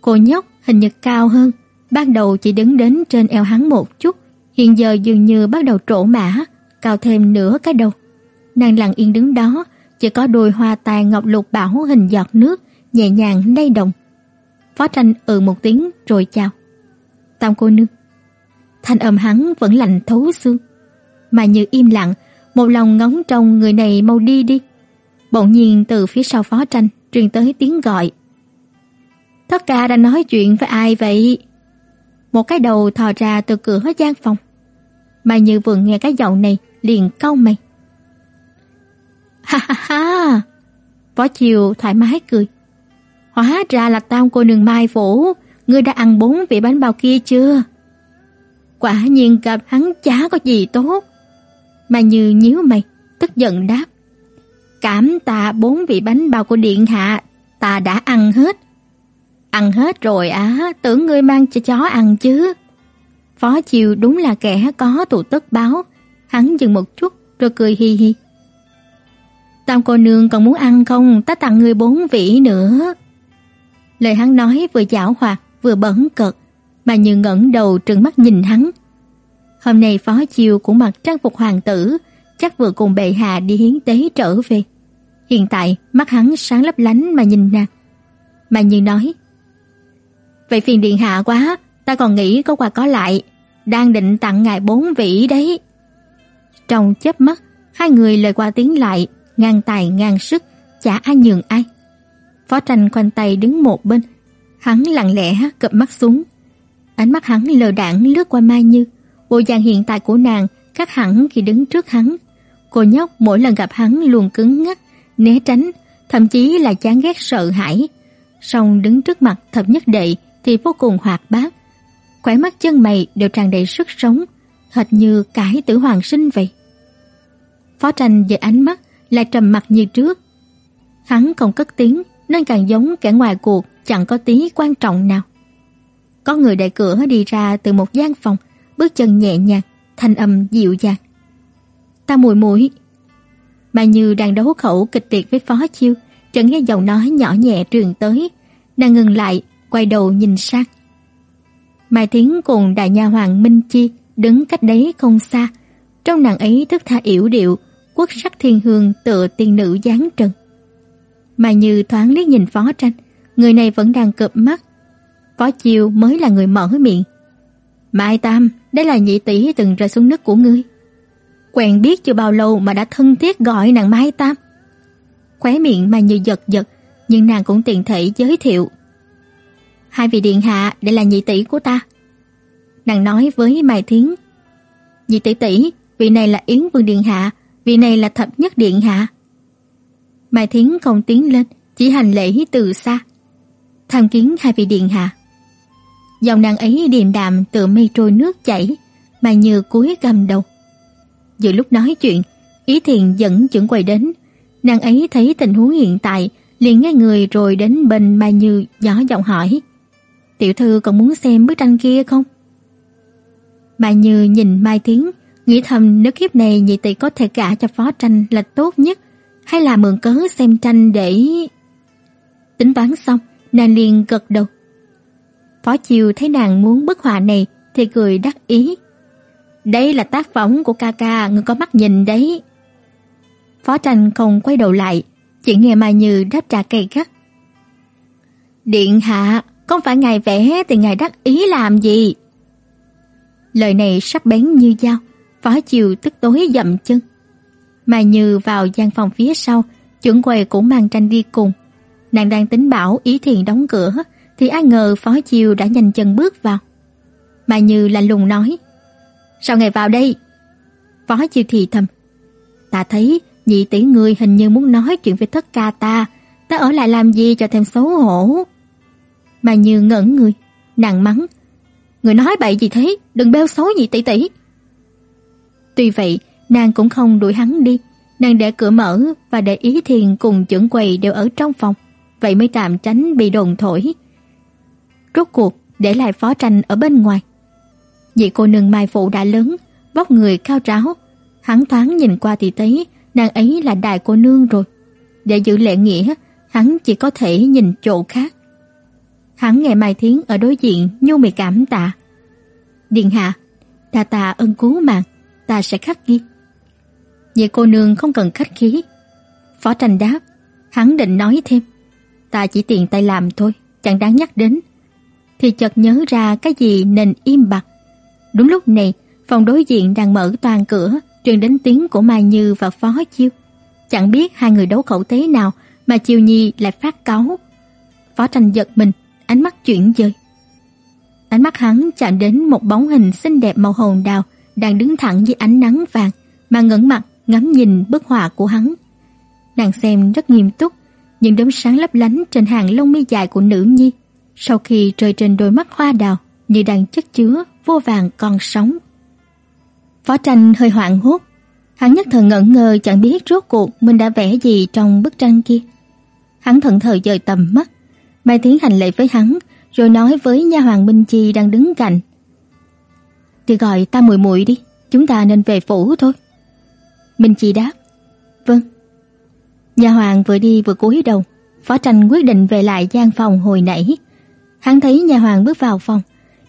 Cô nhóc hình như cao hơn, ban đầu chỉ đứng đến trên eo hắn một chút, hiện giờ dường như bắt đầu trổ mã, cao thêm nửa cái đầu. Nàng lặng yên đứng đó, chỉ có đôi hoa tai ngọc lục bảo hình giọt nước nhẹ nhàng lay động. Phó Tranh ừ một tiếng rồi chào. Tam cô nương. Thanh âm hắn vẫn lạnh thấu xương, mà như im lặng, một lòng ngóng trông người này mau đi đi. Bỗng nhiên từ phía sau Phó Tranh truyền tới tiếng gọi. Tất cả đang nói chuyện với ai vậy? Một cái đầu thò ra từ cửa gian phòng. Mà như vừa nghe cái giọng này liền cau mày. Ha ha ha. Phó Chiều thoải mái cười. Hóa ra là tam cô nương Mai Phủ, ngươi đã ăn bốn vị bánh bao kia chưa? Quả nhiên gặp hắn chả có gì tốt. Mà như nhíu mày, tức giận đáp. Cảm tạ bốn vị bánh bao của điện hạ, ta đã ăn hết. Ăn hết rồi á, tưởng ngươi mang cho chó ăn chứ. Phó Chiều đúng là kẻ có tụ tất báo. Hắn dừng một chút rồi cười hi hi. Tam cô nương còn muốn ăn không? Ta tặng người bốn vị nữa. Lời hắn nói vừa giảo hoạt vừa bẩn cợt, mà Như ngẩng đầu trừng mắt nhìn hắn. Hôm nay Phó Chiêu cũng mặc trang phục hoàng tử, chắc vừa cùng bệ hạ đi hiến tế trở về. Hiện tại mắt hắn sáng lấp lánh mà nhìn nàng. Mà Như nói: "Vậy phiền điện hạ quá, ta còn nghĩ có quà có lại, đang định tặng ngài bốn vị đấy." Trong chớp mắt, hai người lời qua tiếng lại, ngang tài ngang sức, chả ai nhường ai. Phó Tranh khoanh tay đứng một bên, hắn lặng lẽ cụp mắt xuống. Ánh mắt hắn lờ đãng lướt qua Mai Như, bộ dạng hiện tại của nàng khác hẳn khi đứng trước hắn. Cô nhóc mỗi lần gặp hắn luôn cứng ngắc, né tránh, thậm chí là chán ghét sợ hãi. Song đứng trước mặt thập nhất đệ thì vô cùng hoạt bát. Khóe mắt chân mày đều tràn đầy sức sống, hệt như cải tử hoàng sinh vậy. Phó tranh về ánh mắt lại trầm mặc như trước. Hắn không cất tiếng nên càng giống kẻ ngoài cuộc chẳng có tí quan trọng nào. Có người đẩy cửa đi ra từ một gian phòng, bước chân nhẹ nhàng, thanh âm dịu dàng. Ta mùi mũi. Mà như đang đấu khẩu kịch liệt với phó chiêu, chợt nghe giọng nói nhỏ nhẹ truyền tới, nàng ngừng lại, quay đầu nhìn sang. Mai Thiến cùng đại nha hoàng Minh Chi đứng cách đấy không xa, trong nàng ấy thức tha yểu điệu, quốc sắc thiên hương tựa tiên nữ dáng trần. Mà như thoáng liếc nhìn phó tranh, người này vẫn đang cụp mắt. Phó chiêu mới là người mở miệng. Mai Tam, đây là nhị tỷ từng rơi xuống nước của ngươi. Quen biết chưa bao lâu mà đã thân thiết gọi nàng Mai Tam. Khóe miệng mà như giật giật, nhưng nàng cũng tiện thể giới thiệu. Hai vị điện hạ, đây là nhị tỷ của ta. Nàng nói với Mai Thiến. Nhị tỷ tỷ, vị này là Yến Vương điện hạ, vị này là thập nhất điện hạ. Mai Thiến không tiến lên, chỉ hành lễ từ xa. Tham kiến hai vị điện hạ. Dòng nàng ấy điềm đạm tựa mây trôi nước chảy, mà như cúi gầm đầu. Giữa lúc nói chuyện, Ý Thiền dẫn chuẩn quầy đến. Nàng ấy thấy tình huống hiện tại, liền nghe người rồi đến bên Mai Như nhỏ giọng hỏi. Tiểu thư còn muốn xem bức tranh kia không? Mai Như nhìn Mai Thiến, nghĩ thầm nếu kiếp này nhị tỷ có thể gả cho phó tranh là tốt nhất, hay là mượn cớ xem tranh để... Tính toán xong, nàng liền gật đầu. Phó Chiêu thấy nàng muốn bức họa này thì cười đắc ý. Đây là tác phẩm của ca ca, ngươi có mắt nhìn đấy. Phó Tranh không quay đầu lại, chỉ nghe Mai Như đáp trả cay gắt. Điện hạ, không phải ngài vẽ thì ngài đắc ý làm gì? Lời này sắc bén như dao, Phó Chiều tức tối dậm chân. Mai Như vào gian phòng phía sau, chuẩn quầy cũng mang tranh đi cùng. Nàng đang tính bảo Ý thiện đóng cửa, thì ai ngờ Phó Chiều đã nhanh chân bước vào. Mai Như lạnh lùng nói, Sao ngày vào đây? Phó Chiều thì thầm, Ta thấy nhị tỷ người hình như muốn nói chuyện với thất ca ta, ta ở lại làm gì cho thêm xấu hổ. Mai Như ngẩn người, nàng mắng, Người nói bậy gì thế, đừng bêu xấu nhị tỷ tỷ. Tuy vậy, nàng cũng không đuổi hắn đi, nàng để cửa mở và để ý thiền cùng trưởng quầy đều ở trong phòng, vậy mới tạm tránh bị đồn thổi. Rốt cuộc, để lại phó tranh ở bên ngoài. Vị cô nương mai phụ đã lớn, vóc người cao ráo, hắn thoáng nhìn qua thì thấy nàng ấy là đại cô nương rồi. Để giữ lệ nghĩa, hắn chỉ có thể nhìn chỗ khác. Hắn nghe Mai Thiến ở đối diện nhu mì cảm tạ. Điện hạ, ta ta ân cứu mạng, ta sẽ khắc ghi. Vậy cô nương không cần khách khí. Phó tranh đáp, hắn định nói thêm. Ta chỉ tiện tay làm thôi, chẳng đáng nhắc đến. Thì chợt nhớ ra cái gì nên im bặt. Đúng lúc này, phòng đối diện đang mở toàn cửa, truyền đến tiếng của Mai Như và Phó Chiêu. Chẳng biết hai người đấu khẩu thế nào mà Chiêu Nhi lại phát cáu. Phó tranh giật mình, ánh mắt chuyển dời. Ánh mắt hắn chạm đến một bóng hình xinh đẹp màu hồng đào đang đứng thẳng dưới ánh nắng vàng mà ngẩng mặt ngắm nhìn bức họa của hắn. Nàng xem rất nghiêm túc, những đốm sáng lấp lánh trên hàng lông mi dài của nữ nhi, sau khi rơi trên đôi mắt hoa đào như đang chất chứa vô vàng con sóng. Phó tranh hơi hoảng hốt, hắn nhất thời ngẩn ngơ chẳng biết rốt cuộc mình đã vẽ gì trong bức tranh kia. Hắn thận thờ dời tầm mắt, Mai Tiến hành lễ với hắn, rồi nói với nha hoàng Minh Chi đang đứng cạnh. "Thì gọi ta muội muội đi, chúng ta nên về phủ thôi." Minh Chi đáp, "Vâng." nhà hoàng vừa đi vừa cúi đầu, Phó Tranh quyết định về lại gian phòng hồi nãy. Hắn thấy nhà hoàng bước vào phòng,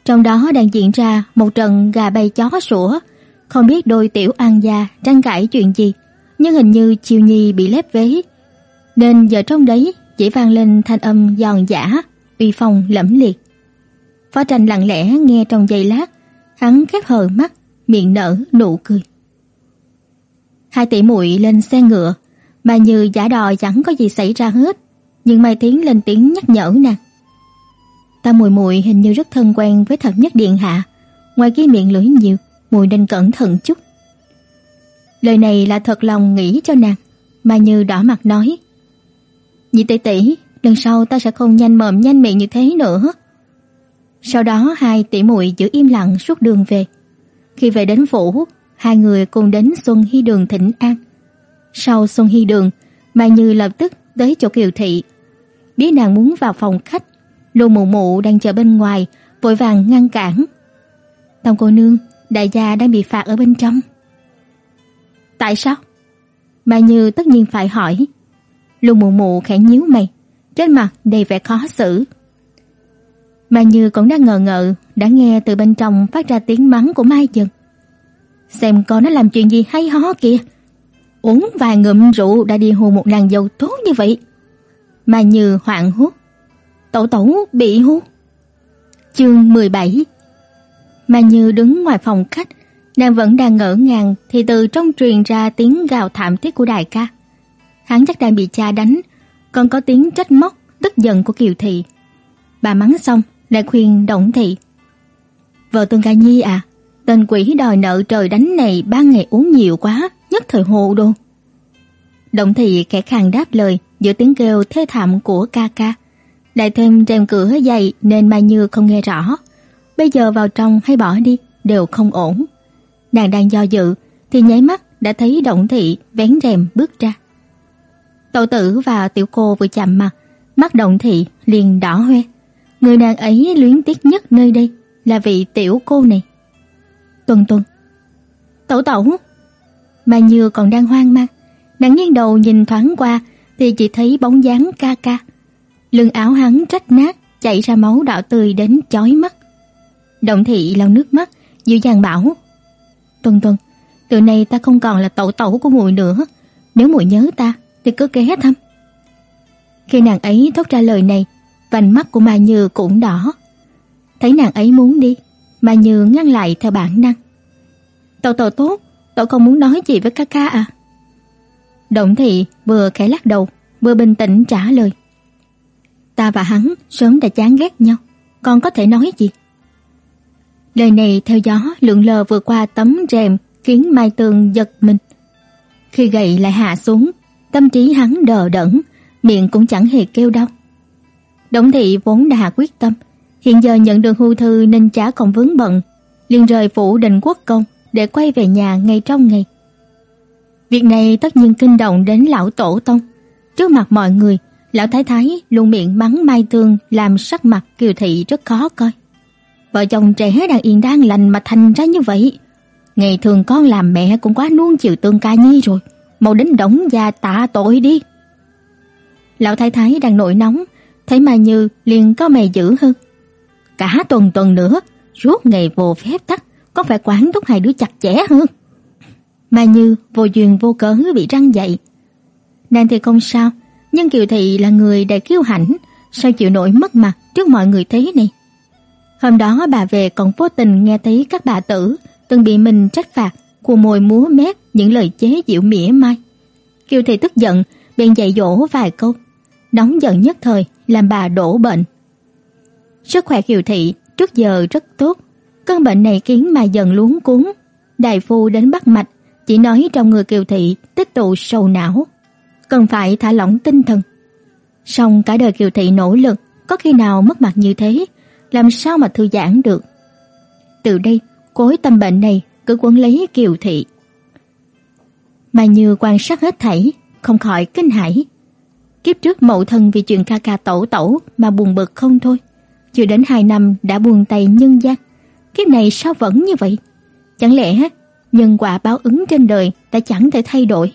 trong đó đang diễn ra một trận gà bay chó sủa, không biết đôi tiểu an gia tranh cãi chuyện gì, nhưng hình như Chiêu Nhi bị lép vế, nên giờ trong đấy chỉ vang lên thanh âm giòn giả uy phong lẫm liệt. Phó Tranh lặng lẽ nghe trong giây lát, hắn khép hờ mắt, miệng nở nụ cười. Hai tỷ muội lên xe ngựa, mà như giả đò chẳng có gì xảy ra hết, nhưng Mai Tiến lên tiếng nhắc nhở nàng. Ta mùi muội hình như rất thân quen với thập nhất điện hạ, ngoài kia miệng lưỡi nhiều, mùi nên cẩn thận chút. Lời này là thật lòng nghĩ cho nàng, mà như đỏ mặt nói. Nhị tỷ tỷ, lần sau ta sẽ không nhanh mồm nhanh miệng như thế nữa. Sau đó hai tỷ muội giữ im lặng suốt đường về. Khi về đến phủ, hai người cùng đến Xuân Hy Đường thỉnh an. Sau Xuân Hy Đường, Mai Như lập tức tới chỗ Kiều thị. Biết nàng muốn vào phòng khách, Lô Mụ Mụ đang chờ bên ngoài, vội vàng ngăn cản. tông cô nương, đại gia đang bị phạt ở bên trong." "Tại sao?" Mai Như tất nhiên phải hỏi. Lô Mụ Mụ khẽ nhíu mày, trên mặt đầy vẻ khó xử mà Như còn đang ngờ ngợ, đã nghe từ bên trong phát ra tiếng mắng của Mai Dần. Xem con nó làm chuyện gì hay ho kìa. Uống vài ngụm rượu đã đi hù một nàng dâu tốt như vậy. mà Như hoảng hốt. Tẩu tẩu bị hú Chương 17 mà Như đứng ngoài phòng khách, nàng vẫn đang ngỡ ngàng thì từ trong truyền ra tiếng gào thảm thiết của đại ca. Hắn chắc đang bị cha đánh, còn có tiếng trách móc tức giận của Kiều thị. Bà mắng xong, lại khuyên Động thị. "Vợ Tương Ca Nhi à, tên quỷ đòi nợ trời đánh này ba ngày uống nhiều quá, nhất thời hồ đồ." Động thị khẽ khàng đáp lời giữa tiếng kêu thê thảm của ca ca. Lại thêm rèm cửa dày nên Mai Như không nghe rõ. Bây giờ vào trong hay bỏ đi đều không ổn. Nàng đang do dự thì nháy mắt đã thấy Động thị vén rèm bước ra. Tẩu tử và tiểu cô vừa chạm mặt, mắt Động thị liền đỏ hoe. Người nàng ấy luyến tiếc nhất nơi đây là vị tiểu cô này. Tuần tuần. Tẩu tẩu. Mà Như còn đang hoang mang, nàng nghiêng đầu nhìn thoáng qua thì chỉ thấy bóng dáng ca ca. Lưng áo hắn rách nát, chảy ra máu đỏ tươi đến chói mắt. Động thị lau nước mắt, dịu dàng bảo: "Tuần Tuần, từ nay ta không còn là tẩu tẩu của muội nữa, nếu muội nhớ ta thì cứ ghé thăm." Khi nàng ấy thốt ra lời này, vành mắt của Mai Như cũng đỏ. Thấy nàng ấy muốn đi, Mai Như ngăn lại theo bản năng. "Tàu tàu tốt, tẩu không muốn nói gì với ca ca à?" Động thị vừa khẽ lắc đầu, vừa bình tĩnh trả lời. Ta và hắn sớm đã chán ghét nhau, còn có thể nói gì? Lời này theo gió lượn lờ vừa qua tấm rèm khiến Mai Tường giật mình. Khi gậy lại hạ xuống, tâm trí hắn đờ đẫn, miệng cũng chẳng hề kêu đau. Đổng thị vốn đã hạ quyết tâm, hiện giờ nhận được hưu thư nên chả còn vướng bận, liền rời phủ định quốc công để quay về nhà ngay trong ngày. Việc này tất nhiên kinh động đến lão tổ tông. Trước mặt mọi người, lão thái thái luôn miệng mắng Mai Tương làm sắc mặt Kiều thị rất khó coi. Vợ chồng trẻ đang yên đang lành mà thành ra như vậy. Ngày thường con làm mẹ cũng quá nuông chiều Tương ca nhi rồi, mau đến đống gia tạ tội đi. Lão thái thái đang nổi nóng, thấy Mai Như liền có mày dữ hơn. Cả tuần tuần nữa, suốt ngày vô phép tắc, có phải quản thúc hai đứa chặt chẽ hơn? Mai Như vô duyên vô cớ bị răng dậy. Nàng thì không sao, nhưng Kiều Thị là người đầy kiêu hãnh, sao chịu nổi mất mặt trước mọi người thế này. Hôm đó bà về còn vô tình nghe thấy các bà tử từng bị mình trách phạt, của mồi múa mép những lời chế giễu mỉa mai. Kiều Thị tức giận, bèn dạy dỗ vài câu, nóng giận nhất thời làm bà đổ bệnh. Sức khỏe Kiều Thị trước giờ rất tốt, cơn bệnh này khiến mà dần luống cuống. Đại phu đến bắt mạch, chỉ nói trong người Kiều Thị tích tụ sầu não, cần phải thả lỏng tinh thần. Song cả đời Kiều Thị nỗ lực, có khi nào mất mặt như thế, làm sao mà thư giãn được. Từ đây, cối tâm bệnh này cứ quấn lấy Kiều Thị. Mà như quan sát hết thảy, không khỏi kinh hãi. Kiếp trước mậu thân vì chuyện ca ca tẩu tẩu mà buồn bực không thôi. Chưa đến hai năm đã buồn tay nhân gian. Kiếp này sao vẫn như vậy? Chẳng lẽ nhân quả báo ứng trên đời đã chẳng thể thay đổi.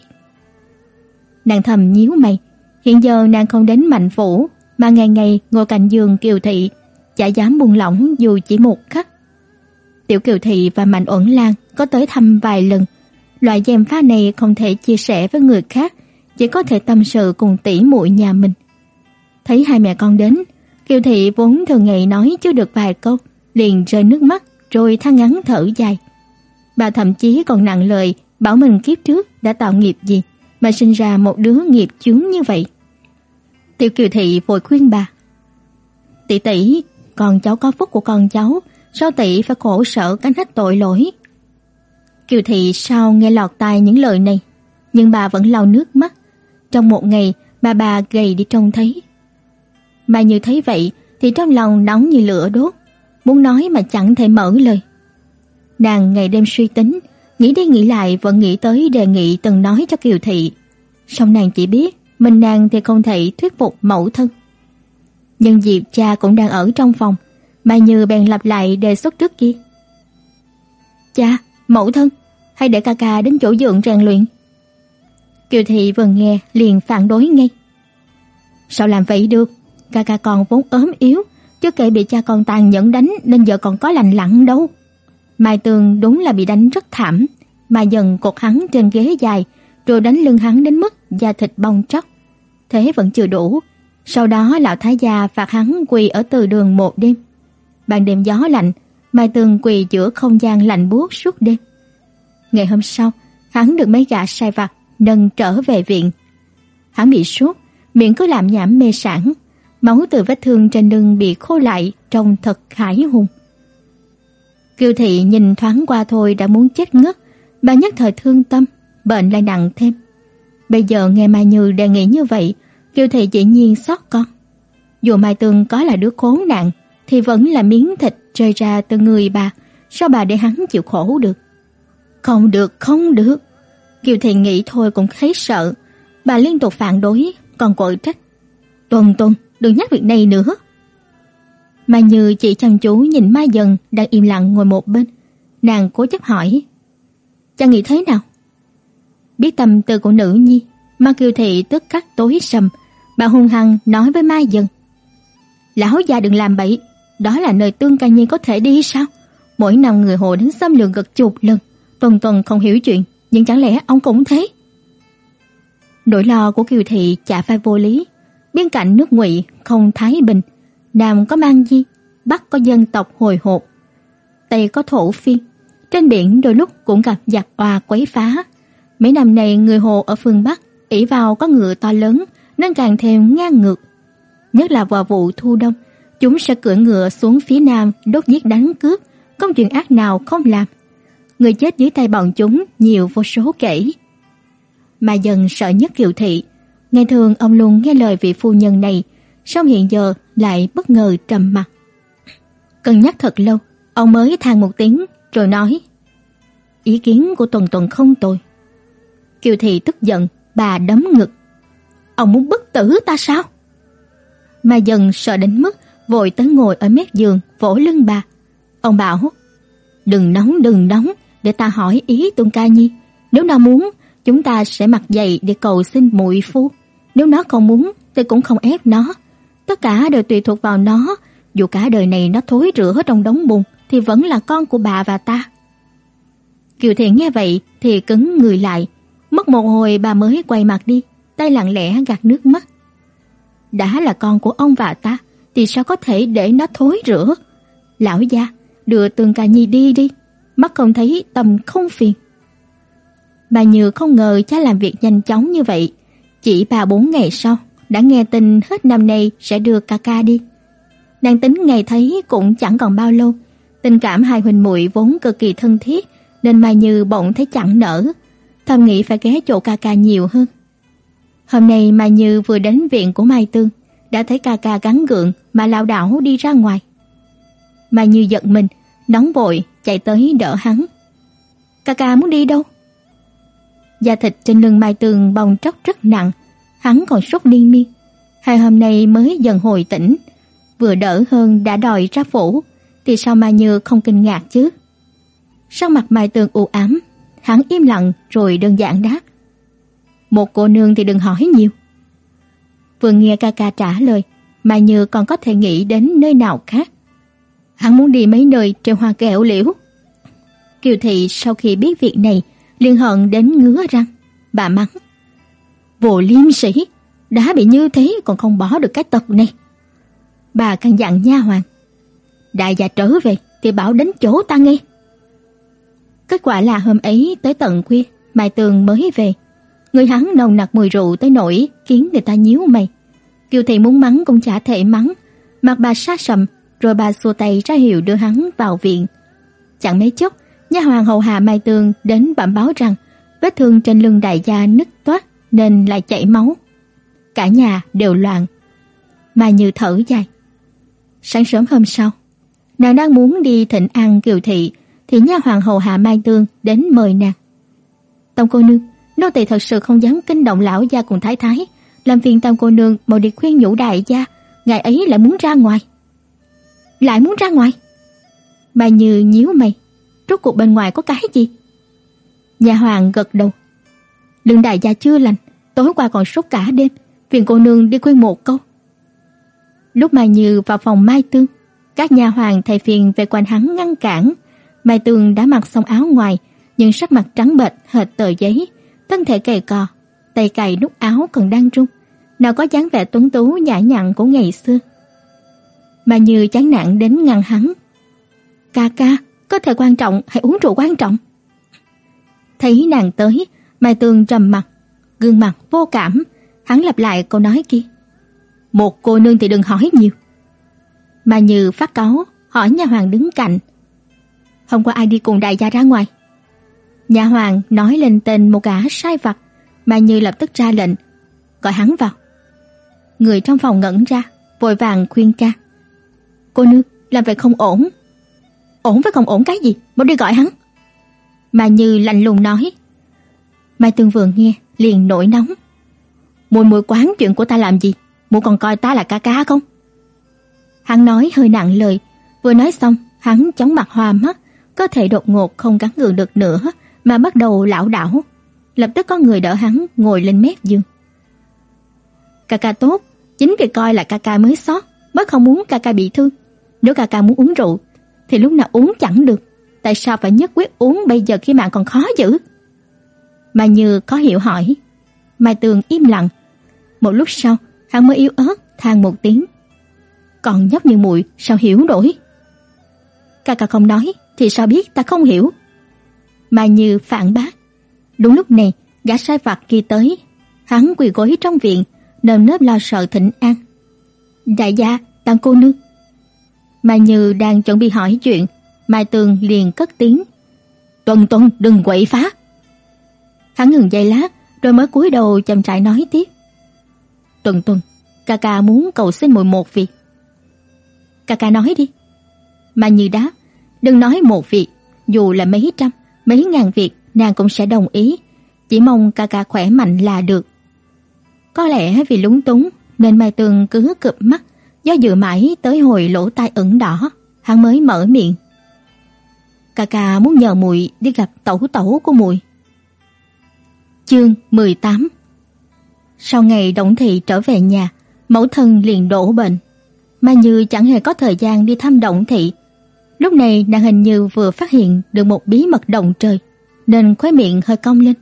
Nàng thầm nhíu mày, hiện giờ nàng không đến mạnh phủ, mà ngày ngày ngồi cạnh giường Kiều thị, chả dám buông lỏng dù chỉ một khắc. Tiểu Kiều thị và Mạnh Uẩn Lan có tới thăm vài lần, loại dèm pha này không thể chia sẻ với người khác, chỉ có thể tâm sự cùng tỷ muội nhà mình. Thấy hai mẹ con đến, Kiều thị vốn thường ngày nói chưa được vài câu, liền rơi nước mắt rồi than ngắn thở dài. Bà thậm chí còn nặng lời bảo mình kiếp trước đã tạo nghiệp gì mà sinh ra một đứa nghiệp chướng như vậy. Tiểu Kiều Thị vội khuyên bà. Tỷ tỷ, con cháu có phúc của con cháu, sao tỷ phải khổ sở gánh hết tội lỗi? Kiều Thị sao nghe lọt tai những lời này, nhưng bà vẫn lau nước mắt. Trong một ngày, bà bà gầy đi trông thấy. Mà như thấy vậy thì trong lòng nóng như lửa đốt, muốn nói mà chẳng thể mở lời. Nàng ngày đêm suy tính, nghĩ đi nghĩ lại vẫn nghĩ tới đề nghị từng nói cho Kiều thị. Song nàng chỉ biết, mình nàng thì không thể thuyết phục mẫu thân. Nhưng Diệp cha cũng đang ở trong phòng, bà Như bèn lặp lại đề xuất trước kia. "Cha, mẫu thân, hay để ca ca đến chỗ dưỡng rèn luyện?" Kiều thị vừa nghe liền phản đối ngay. "Sao làm vậy được? Ca ca còn vốn ốm yếu, chứ kể bị cha con tàn nhẫn đánh nên giờ còn có lành lặn đâu." Mai Tường đúng là bị đánh rất thảm, mà dần cột hắn trên ghế dài, rồi đánh lưng hắn đến mức da thịt bong tróc. Thế vẫn chưa đủ, sau đó lão thái gia phạt hắn quỳ ở từ đường một đêm. Ban đêm gió lạnh, Mai Tường quỳ giữa không gian lạnh buốt suốt đêm. Ngày hôm sau, hắn được mấy gã sai vặt nâng trở về viện. Hắn bị sốt, miệng cứ làm nhảm mê sản, máu từ vết thương trên lưng bị khô lại trông thật khải hùng. Kiều thị nhìn thoáng qua thôi đã muốn chết ngất, bà nhất thời thương tâm, bệnh lại nặng thêm. Bây giờ nghe Mai Như đề nghị như vậy, Kiều thị dĩ nhiên xót con. Dù Mai Tường có là đứa khốn nạn, thì vẫn là miếng thịt rơi ra từ người bà, sao bà để hắn chịu khổ được? Không được, không được. Kiều Thị nghĩ thôi cũng thấy sợ, bà liên tục phản đối, còn gọi trách. Tuần Tuần, đừng nhắc việc này nữa. Mà Như chỉ chăm chú nhìn Mai Dần đang im lặng ngồi một bên, nàng cố chấp hỏi: "Cha nghĩ thế nào?" Biết tâm tư của nữ nhi, Mà Kiều Thị tức khắc tối sầm, bà hung hăng nói với Mai Dần: "Lão gia đừng làm bậy, đó là nơi Tương Ca Nhi có thể đi sao? Mỗi năm người hồ đến xâm lược gật chục lần, tuần tuần không hiểu chuyện, nhưng chẳng lẽ ông cũng thế? Nỗi lo của Kiều thị chả phải vô lý, bên cạnh nước Ngụy không thái bình, nam có mang di, bắc có dân tộc hồi hộp, tây có thổ phiên, trên biển đôi lúc cũng gặp giặc oà quấy phá. Mấy năm nay người Hồ ở phương Bắc ỷ vào có ngựa to lớn nên càng thêm ngang ngược. Nhất là vào vụ thu đông, chúng sẽ cưỡi ngựa xuống phía nam đốt giết đánh cướp, không chuyện ác nào không làm. Người chết dưới tay bọn chúng nhiều vô số kể. Mà dần sợ nhất Kiều thị, ngày thường ông luôn nghe lời vị phu nhân này, song hiện giờ lại bất ngờ trầm mặt. Cân nhắc thật lâu, ông mới than một tiếng rồi nói: "Ý kiến của Tuần Tuần không tồi." Kiều thị tức giận, bà đấm ngực. "Ông muốn bức tử ta sao?" Mà dần sợ đến mức vội tới ngồi ở mép giường, vỗ lưng bà. Ông bảo, đừng nóng đừng nóng, để ta hỏi ý Tôn Ca Nhi. Nếu nó muốn, chúng ta sẽ mặc giày để cầu xin muội phu. Nếu nó không muốn, thì cũng không ép nó. Tất cả đều tùy thuộc vào nó. Dù cả đời này nó thối rữa trong đống bùn, thì vẫn là con của bà và ta. Kiều Thiện nghe vậy thì cứng người lại. Mất một hồi bà mới quay mặt đi, tay lặng lẽ gạt nước mắt. Đã là con của ông và ta, thì sao có thể để nó thối rữa? Lão gia, đưa Tương Ca Nhi đi đi, mắt không thấy tâm không phiền. Bà Như không ngờ cha làm việc nhanh chóng như vậy, chỉ ba bốn ngày sau đã nghe tin hết năm nay sẽ đưa ca ca đi. Nàng tính ngày thấy cũng chẳng còn bao lâu, tình cảm hai huynh muội vốn cực kỳ thân thiết, nên Mai Như bỗng thấy chẳng nở, thầm nghĩ phải ghé chỗ ca ca nhiều hơn. Hôm nay Mai Như vừa đến viện của Mai Tương, đã thấy ca ca gắng gượng mà lao đảo đi ra ngoài. Mai như giận mình, nóng vội chạy tới đỡ hắn. Ca ca muốn đi đâu? Da thịt trên lưng Mai Tường bong tróc rất nặng, hắn còn sốt liên miên. Hai hôm nay mới dần hồi tỉnh, vừa đỡ hơn đã đòi ra phủ, thì sao Mai Như không kinh ngạc chứ? Sắc mặt Mai Tường u ám, hắn im lặng rồi đơn giản đáp. Một cô nương thì đừng hỏi nhiều. Vừa nghe ca ca trả lời, Mai Như còn có thể nghĩ đến nơi nào khác. Hắn muốn đi mấy nơi trên hoa kẹo liễu. Kiều thị sau khi biết việc này, liền hận đến ngứa răng, bà mắng: "Vô liêm sĩ, đã bị như thế còn không bỏ được cái tật này." Bà căn dặn nha hoàn: "Đại gia trở về thì bảo đến chỗ ta nghe." Kết quả là hôm ấy tới tận khuya, Mai Tường mới về. Người hắn nồng nặc mùi rượu tới nỗi khiến người ta nhíu mày. Kiều thị muốn mắng cũng chả thể mắng, mặt bà xa sầm, rồi bà xua tay ra hiệu đưa hắn vào viện. Chẳng mấy chốc, nha hoàng hầu hạ Mai Tường đến bẩm báo rằng vết thương trên lưng đại gia nứt toát nên lại chảy máu. cả nhà đều loạn. Mai Như thở dài. Sáng sớm hôm sau, nàng đang muốn đi thịnh an Kiều thị thì nha hoàng hầu hạ Mai Tương đến mời nàng. Tông cô nương, nô tỳ thật sự không dám kinh động lão gia cùng thái thái, làm phiền Tam cô nương mau đi khuyên nhủ đại gia, ngài ấy lại muốn ra ngoài. Lại muốn ra ngoài? Bà Như nhíu mày, rốt cuộc bên ngoài có cái gì? Nhà hoàng gật đầu. Lương đại gia chưa lành, tối qua còn sốt cả đêm, phiền cô nương đi khuyên một câu. Lúc Mai Như vào phòng Mai Tương, các nhà hoàng thầy phiền về quanh hắn ngăn cản. Mai Tương đã mặc xong áo ngoài, nhưng sắc mặt trắng bệch hệt tờ giấy, thân thể gầy cò, tay cài nút áo còn đang rung, nào có dáng vẻ tuấn tú nhã nhặn của ngày xưa. Mà Như chán nản đến ngăn hắn. "Ca ca, có thể quan trọng hãy uống rượu quan trọng." Thấy nàng tới, Mai Tương trầm mặt, gương mặt vô cảm, hắn lặp lại câu nói kia. Một cô nương thì đừng hỏi nhiều. Mà Như phát cáu, hỏi nhà hoàng đứng cạnh. Hôm qua ai đi cùng đại gia ra ngoài? Nhà hoàng nói lên tên một gã sai vặt, mà Như lập tức ra lệnh, gọi hắn vào. Người trong phòng ngẩn ra, vội vàng khuyên ca. Cô nương, làm vậy không ổn. Ổn với không ổn cái gì, mau đi gọi hắn. Mà Như lạnh lùng nói. Mai Tương vừa nghe, liền nổi nóng. Mùi mùi quán chuyện của ta làm gì? muội còn coi ta là ca ca không? Hắn nói hơi nặng lời, vừa nói xong, hắn chóng mặt hoa mắt, có thể đột ngột không gắn gượng được nữa mà bắt đầu lảo đảo. Lập tức có người đỡ hắn ngồi lên mép giường. Ca ca tốt, chính vì coi là ca ca mới sót, mới không muốn ca ca bị thương. Nếu ca ca muốn uống rượu thì lúc nào uống chẳng được, tại sao phải nhất quyết uống bây giờ khi mạng còn khó giữ? Mà Như có hiểu hỏi. Mai Tường im lặng. Một lúc sau, hắn mới yếu ớt than một tiếng. Còn nhóc như muội sao hiểu nổi? Ca ca không nói thì sao biết ta không hiểu? Mai Như phản bác. Đúng lúc này, gã sai vặt kia tới, hắn quỳ gối trong viện, nơm nớp lo sợ thỉnh an. Đại gia, tăng cô nương. Mai Như đang chuẩn bị hỏi chuyện, Mai Tường liền cất tiếng. Tuần tuần đừng quậy phá. Hắn ngừng giây lát, rồi mới cúi đầu chậm rãi nói tiếp. Tuần tuần, ca ca muốn cầu xin muội một việc. Ca ca nói đi. Mai Như đáp, đừng nói một việc, dù là mấy trăm, mấy ngàn việc nàng cũng sẽ đồng ý, chỉ mong ca ca khỏe mạnh là được. Có lẽ vì lúng túng nên Mai Tường cứ cụp mắt, do dự mãi tới hồi lỗ tai ửng đỏ, hắn mới mở miệng. Ca ca muốn nhờ muội đi gặp tẩu tẩu của muội. Chương 18 Sau ngày Động Thị trở về nhà, mẫu thân liền đổ bệnh. Mai Như chẳng hề có thời gian đi thăm Động Thị. Lúc này nàng hình như vừa phát hiện được một bí mật động trời, nên khóe miệng hơi cong lên.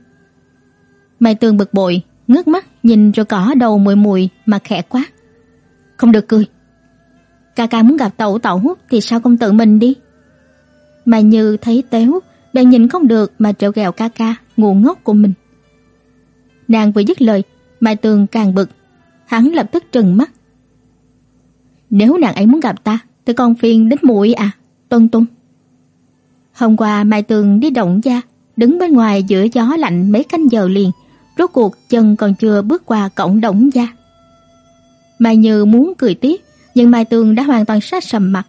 Mai Tường bực bội, ngước mắt nhìn rồi cỏ đầu muội mùi mà khẽ quá. Không được cười. Ca ca muốn gặp tẩu tẩu thì sao không tự mình đi? Mai Như thấy tếu đang nhìn không được mà trêu ghẹo ca ca ngu ngốc của mình. Nàng vừa dứt lời, Mai Tường càng bực, hắn lập tức trừng mắt. Nếu nàng ấy muốn gặp ta, thì con phiền đến muội à, Tuân Tuân. Hôm qua Mai Tường đi động gia, đứng bên ngoài giữa gió lạnh mấy canh giờ liền, rốt cuộc chân còn chưa bước qua cổng động gia. Mai Như muốn cười tiếp, nhưng Mai Tường đã hoàn toàn sát sầm mặt.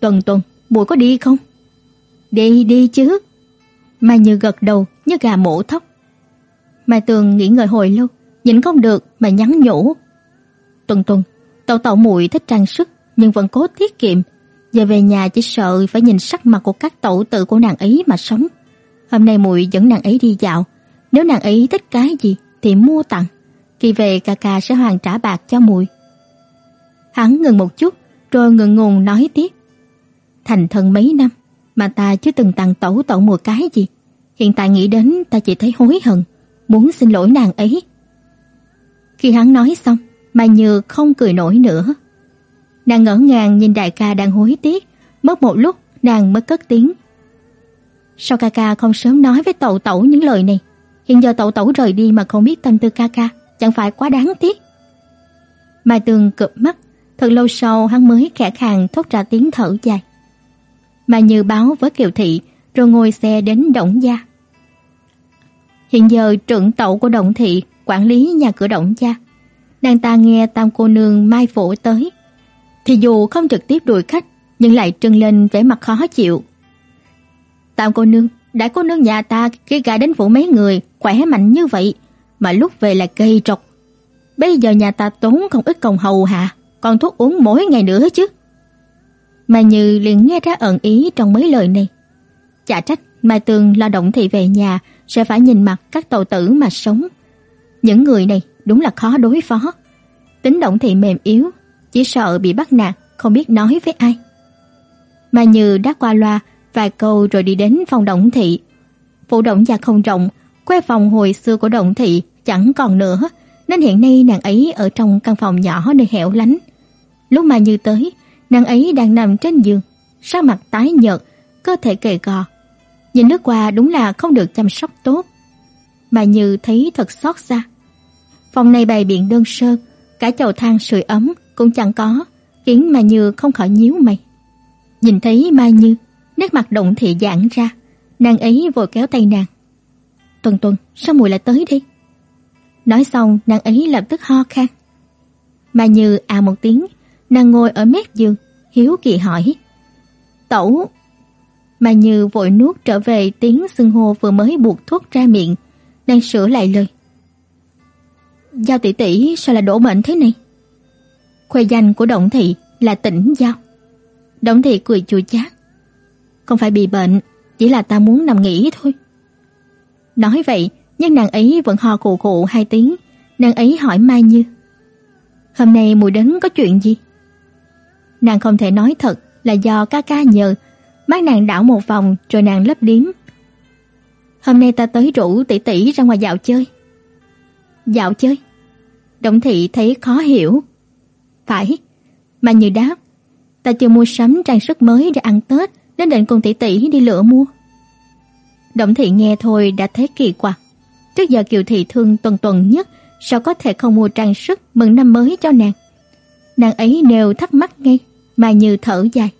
Tuần Tuần, muội có đi không? Đi đi chứ. Mai Như gật đầu như gà mổ thóc. Mai Tường nghĩ ngợi hồi lâu, nhìn không được mà nhắn nhủ. Tuần Tuần, tẩu tẩu muội thích trang sức nhưng vẫn cố tiết kiệm, giờ về nhà chỉ sợ phải nhìn sắc mặt của các tẩu tử của nàng ấy mà sống. Hôm nay muội dẫn nàng ấy đi dạo, nếu nàng ấy thích cái gì thì mua tặng, khi về ca ca sẽ hoàn trả bạc cho muội. Hắn ngừng một chút, rồi ngượng ngùng nói tiếp. Thành thân mấy năm mà ta chưa từng tặng tẩu tẩu một cái gì, hiện tại nghĩ đến ta chỉ thấy hối hận, muốn xin lỗi nàng ấy. Khi hắn nói xong, Mai Như không cười nổi nữa. Nàng ngỡ ngàng nhìn đại ca đang hối tiếc, mất một lúc nàng mới cất tiếng. Sao ca ca không sớm nói với tẩu tẩu những lời này? Hiện giờ tẩu tẩu rời đi mà không biết tâm tư ca ca, chẳng phải quá đáng tiếc. Mai Tường cụp mắt, thật lâu sau hắn mới khẽ khàng thốt ra tiếng thở dài. Mà Như báo với Kiều Thị, rồi ngồi xe đến Động Gia. Hiện giờ trưởng tẩu của Động Thị quản lý nhà cửa Động Gia. nàng ta nghe tam cô nương mai phủ tới, thì dù không trực tiếp đuổi khách, nhưng lại trưng lên vẻ mặt khó chịu. Tam cô nương, đại cô nương nhà ta khi gả đến phủ mấy người khỏe mạnh như vậy, mà lúc về là cây trọc. Bây giờ nhà ta tốn không ít công hầu hạ, còn thuốc uống mỗi ngày nữa chứ. Mà Như liền nghe ra ẩn ý trong mấy lời này. Chả trách Mai Tường lo động thị về nhà sẽ phải nhìn mặt các tàu tử mà sống. Những người này đúng là khó đối phó. Tính động thị mềm yếu, chỉ sợ bị bắt nạt, không biết nói với ai. Mà Như đã qua loa vài câu rồi đi đến phòng động thị. Phủ động gia không rộng, quê phòng hồi xưa của động thị chẳng còn nữa, nên hiện nay nàng ấy ở trong căn phòng nhỏ nơi hẻo lánh. Lúc mà Như tới, nàng ấy đang nằm trên giường, sắc mặt tái nhợt, cơ thể gầy gò. Nhìn nước qua đúng là không được chăm sóc tốt. Mà Như thấy thật xót xa. Phòng này bày biện đơn sơ, cả chậu than sưởi ấm cũng chẳng có, khiến Mà Như không khỏi nhíu mày. Nhìn thấy Mai Như, nét mặt động thị giãn ra, nàng ấy vội kéo tay nàng. "Tuần Tuần, sao muội lại tới đây?" Nói xong, nàng ấy lập tức ho khan. Mai Như à một tiếng, nàng ngồi ở mép giường, hiếu kỳ hỏi: "Tẩu, mà Như vội nuốt trở về tiếng xưng hô vừa mới buộc thuốc ra miệng, đang sửa lại lời. Giao tỷ tỷ sao lại đổ bệnh thế này? Khoe danh của Động thị là Tĩnh Giao. Động thị cười chua chát. Không phải bị bệnh, chỉ là ta muốn nằm nghỉ thôi. Nói vậy, nhưng nàng ấy vẫn ho khụ khụ hai tiếng, nàng ấy hỏi Mai Như. Hôm nay mùi đến có chuyện gì? Nàng không thể nói thật là do ca ca nhờ Mắt nàng đảo một vòng rồi nàng lấp liếm. Hôm nay ta tới rủ tỷ tỷ ra ngoài dạo chơi. Dạo chơi? Động thị thấy khó hiểu. Phải, mà như đáp. Ta chưa mua sắm trang sức mới để ăn Tết nên định cùng tỷ tỷ đi lựa mua. Động thị nghe thôi đã thấy kỳ quặc. Trước giờ Kiều thị thương tuần tuần nhất, sao có thể không mua trang sức mừng năm mới cho nàng? Nàng ấy đều thắc mắc ngay, mà như thở dài.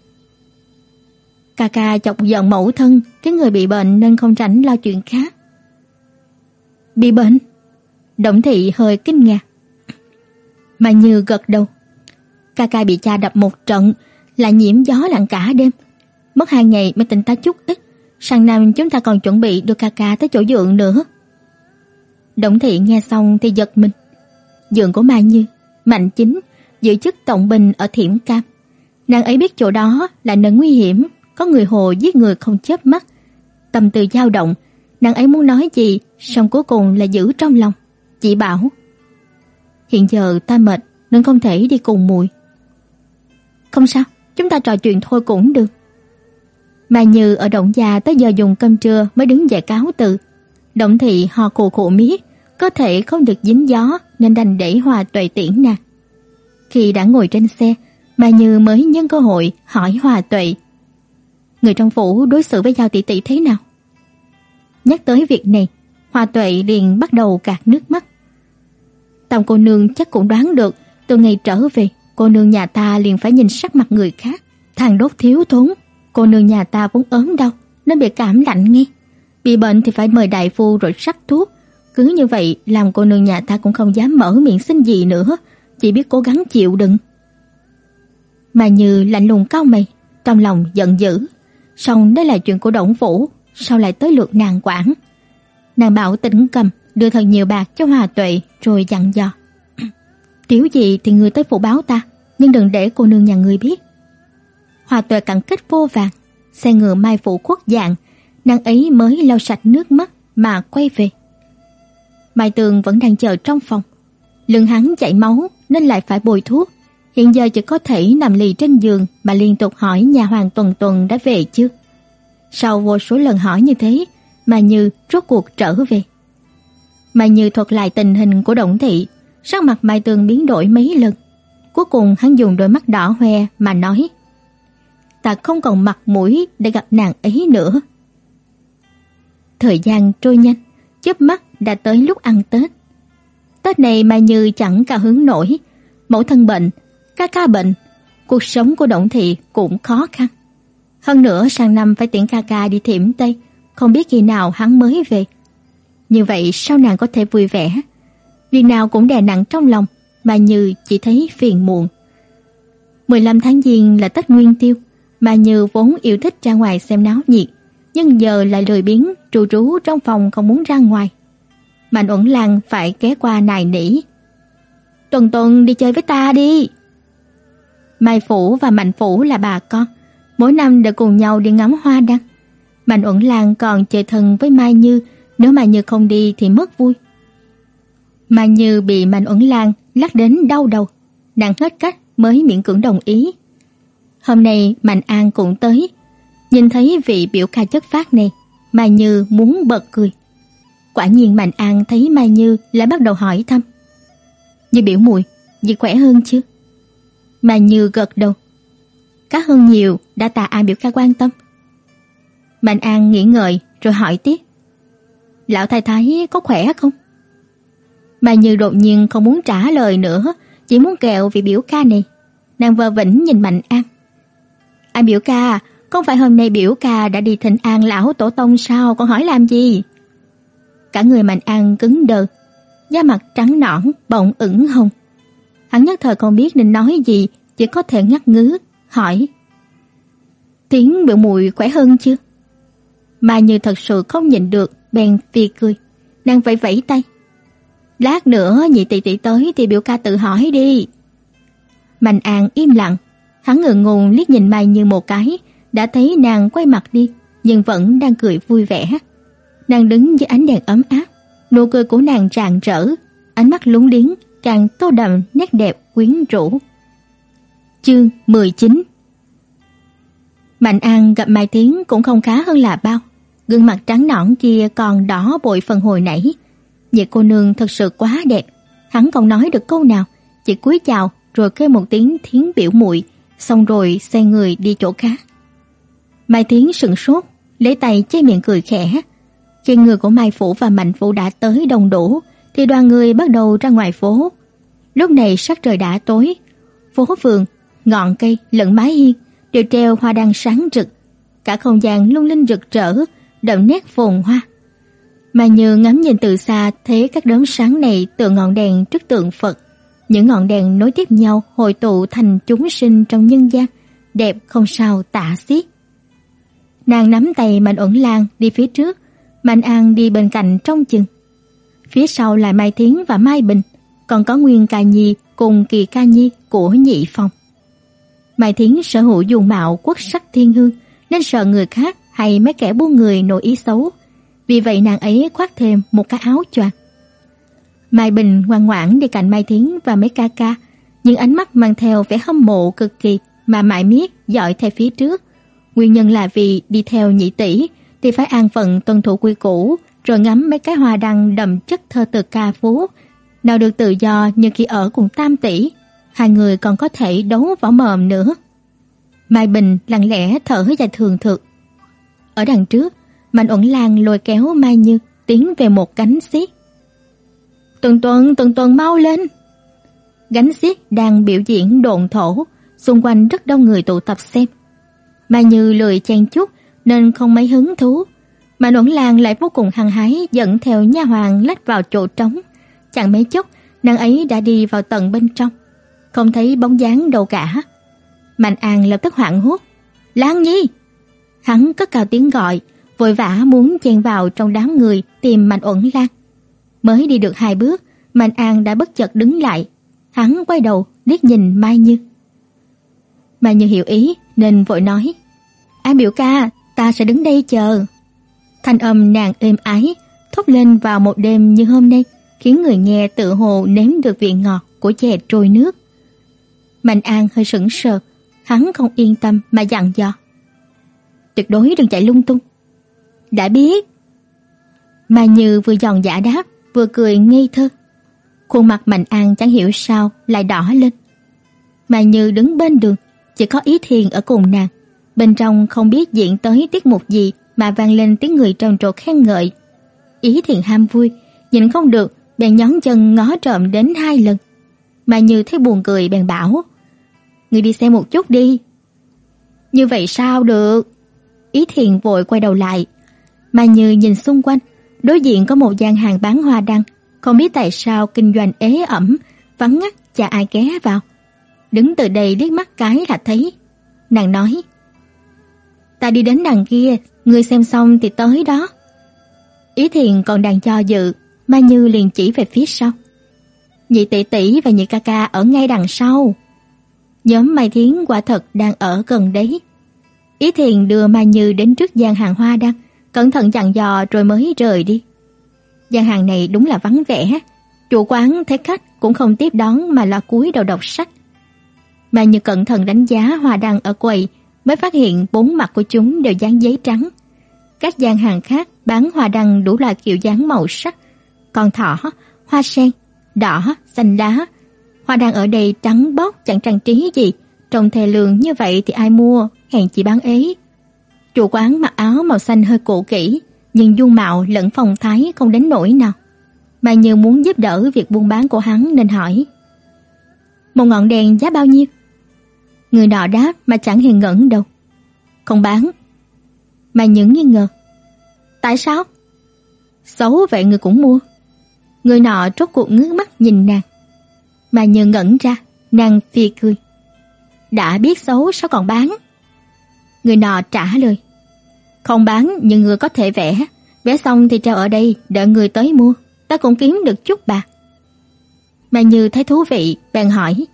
Ca ca chọc giận mẫu thân, cái người bị bệnh nên không rảnh lo chuyện khác. Bị bệnh? Động thị hơi kinh ngạc. Mà như gật đầu. Ca ca bị cha đập một trận, lại nhiễm gió lặng cả đêm. Mất hai ngày mới tỉnh ta chút ít. Sang năm chúng ta còn chuẩn bị đưa ca ca tới chỗ dượng nữa. Động thị nghe xong thì giật mình. Dượng của Mai Như, Mạnh Chính, giữ chức tổng bình ở Thiểm Cam. Nàng ấy biết chỗ đó là nơi nguy hiểm có người hồ giết người không chớp mắt. Tâm tư dao động, nàng ấy muốn nói gì, song cuối cùng là giữ trong lòng, chỉ bảo: "Hiện giờ ta mệt nên không thể đi cùng muội." "Không sao, chúng ta trò chuyện thôi cũng được." Mà Như ở động gia tới giờ dùng cơm trưa mới đứng dậy cáo từ. Động thị ho khụ khụ miết, có thể không được dính gió nên đành để Hòa Tuệ tiễn nàng. Khi đã ngồi trên xe, mà Như mới nhân cơ hội hỏi Hòa Tuệ người trong phủ đối xử với Giao tỷ tỷ thế nào. Nhắc tới việc này, hòa Tuệ liền bắt đầu gạt nước mắt. Tam cô nương chắc cũng đoán được, từ ngày trở về, cô nương nhà ta liền phải nhìn sắc mặt người khác, thằng đốt thiếu thốn, cô nương nhà ta vốn ốm đau nên bị cảm lạnh nghe. Bị bệnh thì phải mời đại phu rồi sắc thuốc, cứ như vậy làm cô nương nhà ta cũng không dám mở miệng xin gì nữa, chỉ biết cố gắng chịu đựng. Mà Như lạnh lùng cau mày, trong lòng giận dữ, Song đây là chuyện của Đổng Vũ, sao lại tới lượt nàng quản? Nàng bảo Tĩnh Cầm đưa thật nhiều bạc cho Hòa Tuệ rồi dặn dò. Tiểu gì thì người tới phụ báo ta, nhưng đừng để cô nương nhà người biết. Hòa Tuệ cặn kết vô vàng, xe ngựa mai phủ khuất dạng, nàng ấy mới lau sạch nước mắt mà quay về. Mai Tường vẫn đang chờ trong phòng. Lưng hắn chảy máu nên lại phải bồi thuốc. Hiện giờ chỉ có thể nằm lì trên giường mà liên tục hỏi nhà hoàng tuần tuần đã về chưa. Sau vô số lần hỏi như thế, mà Như rốt cuộc trở về. Mà Như thuật lại tình hình của Động Thị, sắc mặt Mai Tường biến đổi mấy lần. Cuối cùng hắn dùng đôi mắt đỏ hoe mà nói Ta không còn mặt mũi để gặp nàng ấy nữa. Thời gian trôi nhanh, chớp mắt đã tới lúc ăn Tết. Tết này Mai Như chẳng cao hứng nổi, mẫu thân bệnh, ca ca bệnh, cuộc sống của Động Thị cũng khó khăn. Hơn nữa sang năm phải tiễn ca ca đi thiểm Tây, không biết khi nào hắn mới về. Như vậy sao nàng có thể vui vẻ? Việc nào cũng đè nặng trong lòng, mà Như chỉ thấy phiền muộn. 15 tháng Giêng là Tết Nguyên Tiêu, mà Như vốn yêu thích ra ngoài xem náo nhiệt, nhưng giờ lại lười biếng trù trú trong phòng không muốn ra ngoài. Mạnh Uẩn Lan phải ghé qua nài nỉ. "Tuần Tuần đi chơi với ta đi." Mai Phủ và Mạnh Phủ là bà con, mỗi năm đều cùng nhau đi ngắm hoa đăng. Mạnh Uẩn Lan còn chơi thân với Mai Như, nếu Mai Như không đi thì mất vui. Mai Như bị Mạnh Uẩn Lan lắc đến đau đầu, nàng hết cách mới miễn cưỡng đồng ý. Hôm nay Mạnh An cũng tới, nhìn thấy vị biểu ca chất phát này, Mai Như muốn bật cười. Quả nhiên Mạnh An thấy Mai Như lại bắt đầu hỏi thăm. Như biểu muội, gì khỏe hơn chứ? Mà Như gật đầu. Cá hơn nhiều, đã tạ An biểu ca quan tâm. Mạnh An nghĩ ngợi rồi hỏi tiếp. Lão thái thái có khỏe không? mà Như đột nhiên không muốn trả lời nữa, chỉ muốn kẹo vị biểu ca này. Nàng vơ vĩnh nhìn Mạnh An. Anh biểu ca, không phải hôm nay biểu ca đã đi thỉnh an lão tổ tông sao, con hỏi làm gì? Cả người Mạnh An cứng đờ, da mặt trắng nõn, bỗng ửng hồng. Hắn nhất thời không biết nên nói gì, chỉ có thể ngắt ngứ, hỏi. Tiếng biểu mùi khỏe hơn chưa? Mà như thật sự không nhịn được, bèn phì cười. Nàng vẫy vẫy tay. Lát nữa nhị tỷ tỷ tới thì biểu ca tự hỏi đi. Mạnh An im lặng, hắn ngượng ngùng liếc nhìn Mai Như một cái, đã thấy nàng quay mặt đi, nhưng vẫn đang cười vui vẻ. Nàng đứng dưới ánh đèn ấm áp, nụ cười của nàng rạng rỡ, ánh mắt lúng liếng càng tô đậm nét đẹp quyến rũ. Chương 19 Mạnh An gặp Mai Tiến cũng không khá hơn là bao, gương mặt trắng nõn kia còn đỏ bội phần hồi nãy. Vậy cô nương thật sự quá đẹp, hắn không nói được câu nào, chỉ cúi chào rồi kêu một tiếng thiến biểu muội, xong rồi xe người đi chỗ khác. Mai Tiến sững sốt, lấy tay che miệng cười khẽ. Khi người của Mai Phủ và Mạnh Phủ đã tới đông đủ, thì đoàn người bắt đầu ra ngoài phố. Lúc này sắc trời đã tối, phố phường, ngọn cây lẫn mái hiên đều treo hoa đăng sáng rực, cả không gian lung linh rực rỡ, đậm nét phồn hoa. Mà Như ngắm nhìn từ xa thấy các đốm sáng này tựa ngọn đèn trước tượng Phật, những ngọn đèn nối tiếp nhau hội tụ thành chúng sinh trong nhân gian, đẹp không sao tả xiết. Nàng nắm tay Mạnh Uẩn Lan đi phía trước, Mạnh An đi bên cạnh trong chừng. Phía sau là Mai Thiến và Mai Bình, còn có Nguyên Ca Nhi cùng Kỳ Ca Nhi của Nhị Phong. Mai Thiến sở hữu dùng mạo quốc sắc thiên hương, nên sợ người khác hay mấy kẻ buôn người nổi ý xấu. Vì vậy nàng ấy khoác thêm một cái áo choàng. Mai Bình ngoan ngoãn đi cạnh Mai Thiến và mấy ca ca, nhưng ánh mắt mang theo vẻ hâm mộ cực kỳ mà mãi miết dõi theo phía trước. Nguyên nhân là vì đi theo nhị tỷ thì phải an phận tuân thủ quy củ, rồi ngắm mấy cái hoa đăng đậm chất thơ từ ca phú, nào được tự do như khi ở cùng Tam tỷ, hai người còn có thể đấu võ mồm nữa. Mai Bình lặng lẽ thở dài thường thực. Ở đằng trước, Mạnh Uẩn Lan lôi kéo Mai Như tiến về một cánh xiết. Tuần tuần, tuần tuần mau lên. Gánh xiết đang biểu diễn độn thổ, xung quanh rất đông người tụ tập xem. Mai Như lười chen chút nên không mấy hứng thú, mà Nổn Lan lại vô cùng hăng hái dẫn theo nha hoàng lách vào chỗ trống. Chẳng mấy chốc, nàng ấy đã đi vào tận bên trong, không thấy bóng dáng đâu cả. Mạnh An lập tức hoảng hốt, "Lan Nhi!" Hắn cất cao tiếng gọi, vội vã muốn chen vào trong đám người tìm Mạnh Uẩn Lan. Mới đi được hai bước, Mạnh An đã bất chợt đứng lại, hắn quay đầu liếc nhìn Mai Như. Mai Như hiểu ý nên vội nói: "An biểu ca, ta sẽ đứng đây chờ." Thanh âm nàng êm ái thốt lên vào một đêm như hôm nay, khiến người nghe tự hồ nếm được vị ngọt của chè trôi nước. Mạnh An hơi sững sờ, hắn không yên tâm mà dặn dò. Tuyệt đối đừng chạy lung tung. Đã biết. Mà Như vừa giòn giả đáp, vừa cười ngây thơ. Khuôn mặt Mạnh An chẳng hiểu sao lại đỏ lên. Mà Như đứng bên đường, chỉ có Ý Thiền ở cùng nàng. Bên trong không biết diễn tới tiết mục gì mà vang lên tiếng người trầm trồ khen ngợi. Ý Thiền ham vui, nhìn không được, bèn nhón chân ngó trộm đến hai lần. Mà Như thấy buồn cười bèn bảo: "Người đi xem một chút đi." "Như vậy sao được?" Ý Thiền vội quay đầu lại, mà Như nhìn xung quanh, đối diện có một gian hàng bán hoa đăng, không biết tại sao kinh doanh ế ẩm, vắng ngắt chả ai ghé vào. Đứng từ đây liếc mắt cái là thấy. Nàng nói: "Ta đi đến đằng kia, ngươi xem xong thì tới đó." Ý Thiền còn đang cho dự, Ma Như liền chỉ về phía sau. Nhị tỷ tỷ và nhị ca ca ở ngay đằng sau. Nhóm Mai Thiến quả thật đang ở gần đấy. Ý Thiền đưa ma Như đến trước gian hàng hoa đăng, cẩn thận dặn dò rồi mới rời đi. Gian hàng này đúng là vắng vẻ, chủ quán thấy khách cũng không tiếp đón mà là cúi đầu đọc sách. ma Như cẩn thận đánh giá hoa đăng ở quầy, mới phát hiện bốn mặt của chúng đều dán giấy trắng. Các gian hàng khác bán hoa đăng đủ loại kiểu dáng màu sắc, còn thỏ, hoa sen, đỏ, xanh lá. Hoa đăng ở đây trắng bóc chẳng trang trí gì, trông thề lường như vậy thì ai mua, hèn chỉ bán ế. Chủ quán mặc áo màu xanh hơi cũ kỹ, nhưng dung mạo lẫn phong thái không đến nổi nào. Mà như muốn giúp đỡ việc buôn bán của hắn nên hỏi. Một ngọn đèn giá bao nhiêu? Người nọ đáp mà chẳng hề ngẩn đâu. Không bán. Mà những nghi ngờ. Tại sao? Xấu vậy người cũng mua. Người nọ rốt cuộc ngước mắt nhìn nàng. Mà như ngẩn ra, nàng phì cười. Đã biết xấu sao còn bán? Người nọ trả lời. Không bán nhưng người có thể vẽ. Vẽ xong thì treo ở đây, đợi người tới mua. Ta cũng kiếm được chút bạc. Mà như thấy thú vị, bèn hỏi.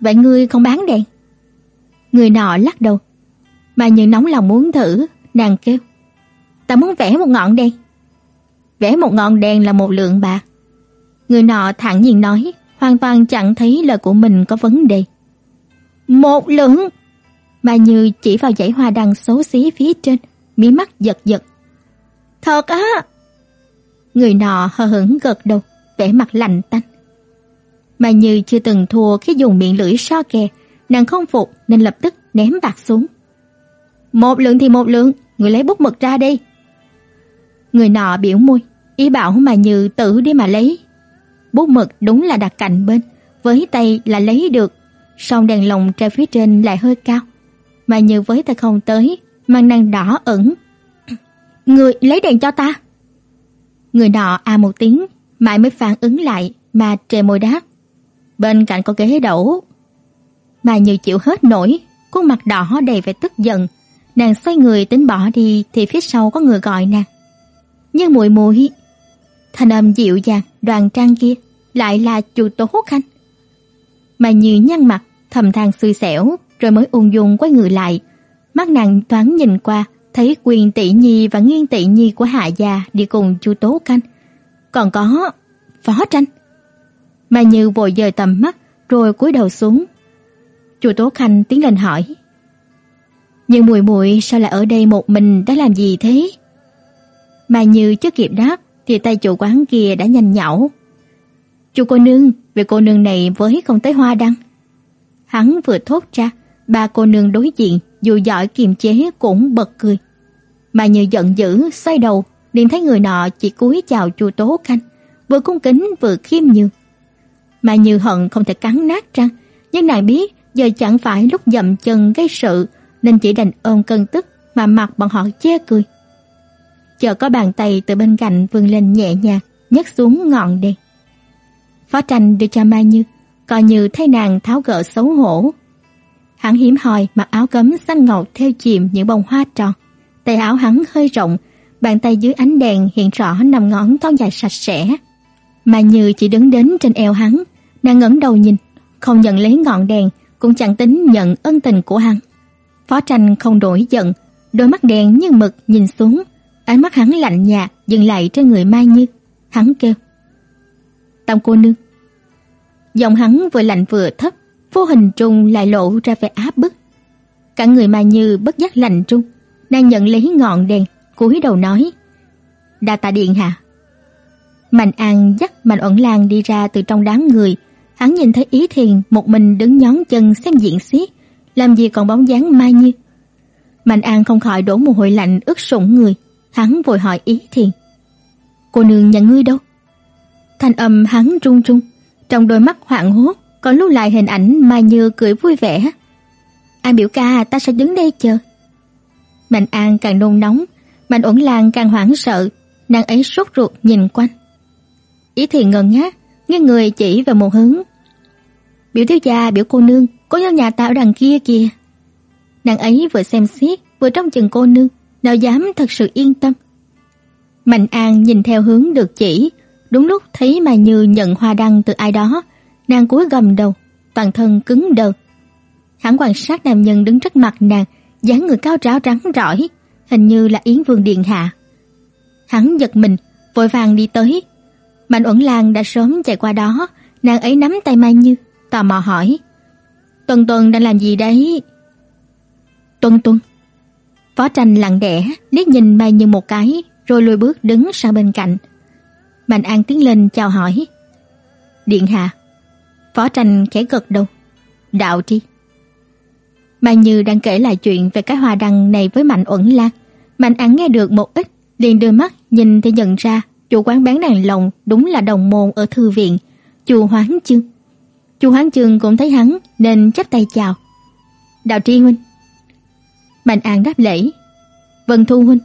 Vậy ngươi không bán đèn? Người nọ lắc đầu. Mà như nóng lòng muốn thử, nàng kêu. Ta muốn vẽ một ngọn đèn. Vẽ một ngọn đèn là một lượng bạc. Người nọ thẳng nhiên nói, hoàn toàn chẳng thấy lời của mình có vấn đề. Một lượng! Mà như chỉ vào dãy hoa đăng xấu xí phía trên, mí mắt giật giật. Thật á! Người nọ hờ hững gật đầu, vẻ mặt lạnh tanh. Mà như chưa từng thua khi dùng miệng lưỡi so kè, nàng không phục nên lập tức ném bạc xuống. Một lượng thì một lượng, người lấy bút mực ra đi. Người nọ biểu môi, ý bảo mà như tự đi mà lấy. Bút mực đúng là đặt cạnh bên, với tay là lấy được, song đèn lồng treo phía trên lại hơi cao. Mà như với tay không tới, mang nàng đỏ ẩn. Người lấy đèn cho ta. Người nọ à một tiếng, mãi mới phản ứng lại mà trề môi đáp. Bên cạnh có ghế đổ. Mà như chịu hết nổi, khuôn mặt đỏ đầy vẻ tức giận. Nàng xoay người tính bỏ đi thì phía sau có người gọi nàng. Nhưng muội muội, thanh âm dịu dàng, đoàn trang kia lại là chu Tố Khanh. Mà như nhăn mặt, thầm than xui xẻo, rồi mới ung dung quay người lại. Mắt nàng thoáng nhìn qua, thấy Quyền Tỷ Nhi và Nghiên Tỷ Nhi của Hạ gia đi cùng Chu Tố Khanh. Còn có Phó Tranh. Mà Như vội dời tầm mắt rồi cúi đầu xuống. Chu Tố Khanh tiến lên hỏi: "Nhưng muội muội sao lại ở đây một mình đã làm gì thế?" Mà Như chưa kịp đáp thì tay chủ quán kia đã nhanh nhảu. "Chu cô nương, về cô nương này với không tới hoa đăng." Hắn vừa thốt ra, ba cô nương đối diện dù giỏi kiềm chế cũng bật cười. Mà Như giận dữ xoay đầu, liền thấy người nọ chỉ cúi chào Chu Tố Khanh, vừa cung kính vừa khiêm nhường. Mà Như hận không thể cắn nát răng, nhưng nàng biết giờ chẳng phải lúc dậm chân gây sự, nên chỉ đành ôm cơn tức mà mặc bọn họ chê cười. chờ có bàn tay từ bên cạnh vươn lên nhẹ nhàng, nhấc xuống ngọn đèn. Phó Tranh đưa cho Mai Như, coi như thấy nàng tháo gỡ xấu hổ. Hắn hiếm hoi mặc áo cấm xanh ngọc theo chìm những bông hoa tròn. Tay áo hắn hơi rộng, bàn tay dưới ánh đèn hiện rõ nằm ngón thon dài sạch sẽ. Mà Như chỉ đứng đến trên eo hắn, nàng ngẩng đầu nhìn, không nhận lấy ngọn đèn, cũng chẳng tính nhận ân tình của hắn. Phó Tranh không đổi giận, đôi mắt đen như mực nhìn xuống, ánh mắt hắn lạnh nhạt dừng lại trên người Mai Như. Hắn kêu: "Tam cô nương." Giọng hắn vừa lạnh vừa thấp, vô hình trung lại lộ ra vẻ áp bức. Cả người Mai Như bất giác lạnh trung, nàng nhận lấy ngọn đèn, cúi đầu nói: "Đa tạ điện hạ." Mạnh An dắt Mạnh Uẩn Lan đi ra từ trong đám người, hắn nhìn thấy Ý Thiền một mình đứng nhón chân xem diện xiết, làm gì còn bóng dáng Mai Như. Mạnh An không khỏi đổ mồ hôi lạnh ướt sũng người, hắn vội hỏi Ý Thiền: "Cô nương nhà ngươi đâu?" Thanh âm hắn run run trong đôi mắt hoảng hốt còn lưu lại hình ảnh Mai Như cười vui vẻ. "An biểu ca, ta sẽ đứng đây chờ." Mạnh An càng nôn nóng, Mạnh Uẩn Lan càng hoảng sợ, nàng ấy sốt ruột nhìn quanh. Ý Thiền ngần ngác, nghiêng người chỉ về một hướng, Biểu thiếu gia, biểu cô nương, cô nhân nhà ta ở đằng kia kìa. Nàng ấy vừa xem xét, vừa trong chừng cô nương, nào dám thật sự yên tâm. Mạnh An nhìn theo hướng được chỉ, đúng lúc thấy mà Như nhận hoa đăng từ ai đó, nàng cúi gầm đầu, toàn thân cứng đờ. Hắn quan sát nam nhân đứng trước mặt nàng, dáng người cao ráo rắn rỏi, hình như là Yến Vương điện hạ. Hắn giật mình, vội vàng đi tới. Mạnh Uẩn Lan đã sớm chạy qua đó, nàng ấy nắm tay Mai Như, tò mò hỏi: "Tuần Tuần đang làm gì đấy?" "Tuần Tuần." Phó Tranh lặng lẽ liếc nhìn Mai Như một cái, rồi lùi bước đứng sang bên cạnh. Mạnh An tiến lên chào hỏi. "Điện hạ." Phó Tranh khẽ gật đầu. "Đạo tri." Mai Như đang kể lại chuyện về cái hoa đăng này với Mạnh Uẩn Lan. Mạnh An nghe được một ít, liền đưa mắt nhìn thì nhận ra chủ quán bán đàn lồng đúng là đồng môn ở thư viện, Chu Hoáng Chương. Chu Hoáng Chương cũng thấy hắn nên chắp tay chào. "Đạo tri huynh." Mạnh An đáp lễ. "Vân Thu huynh."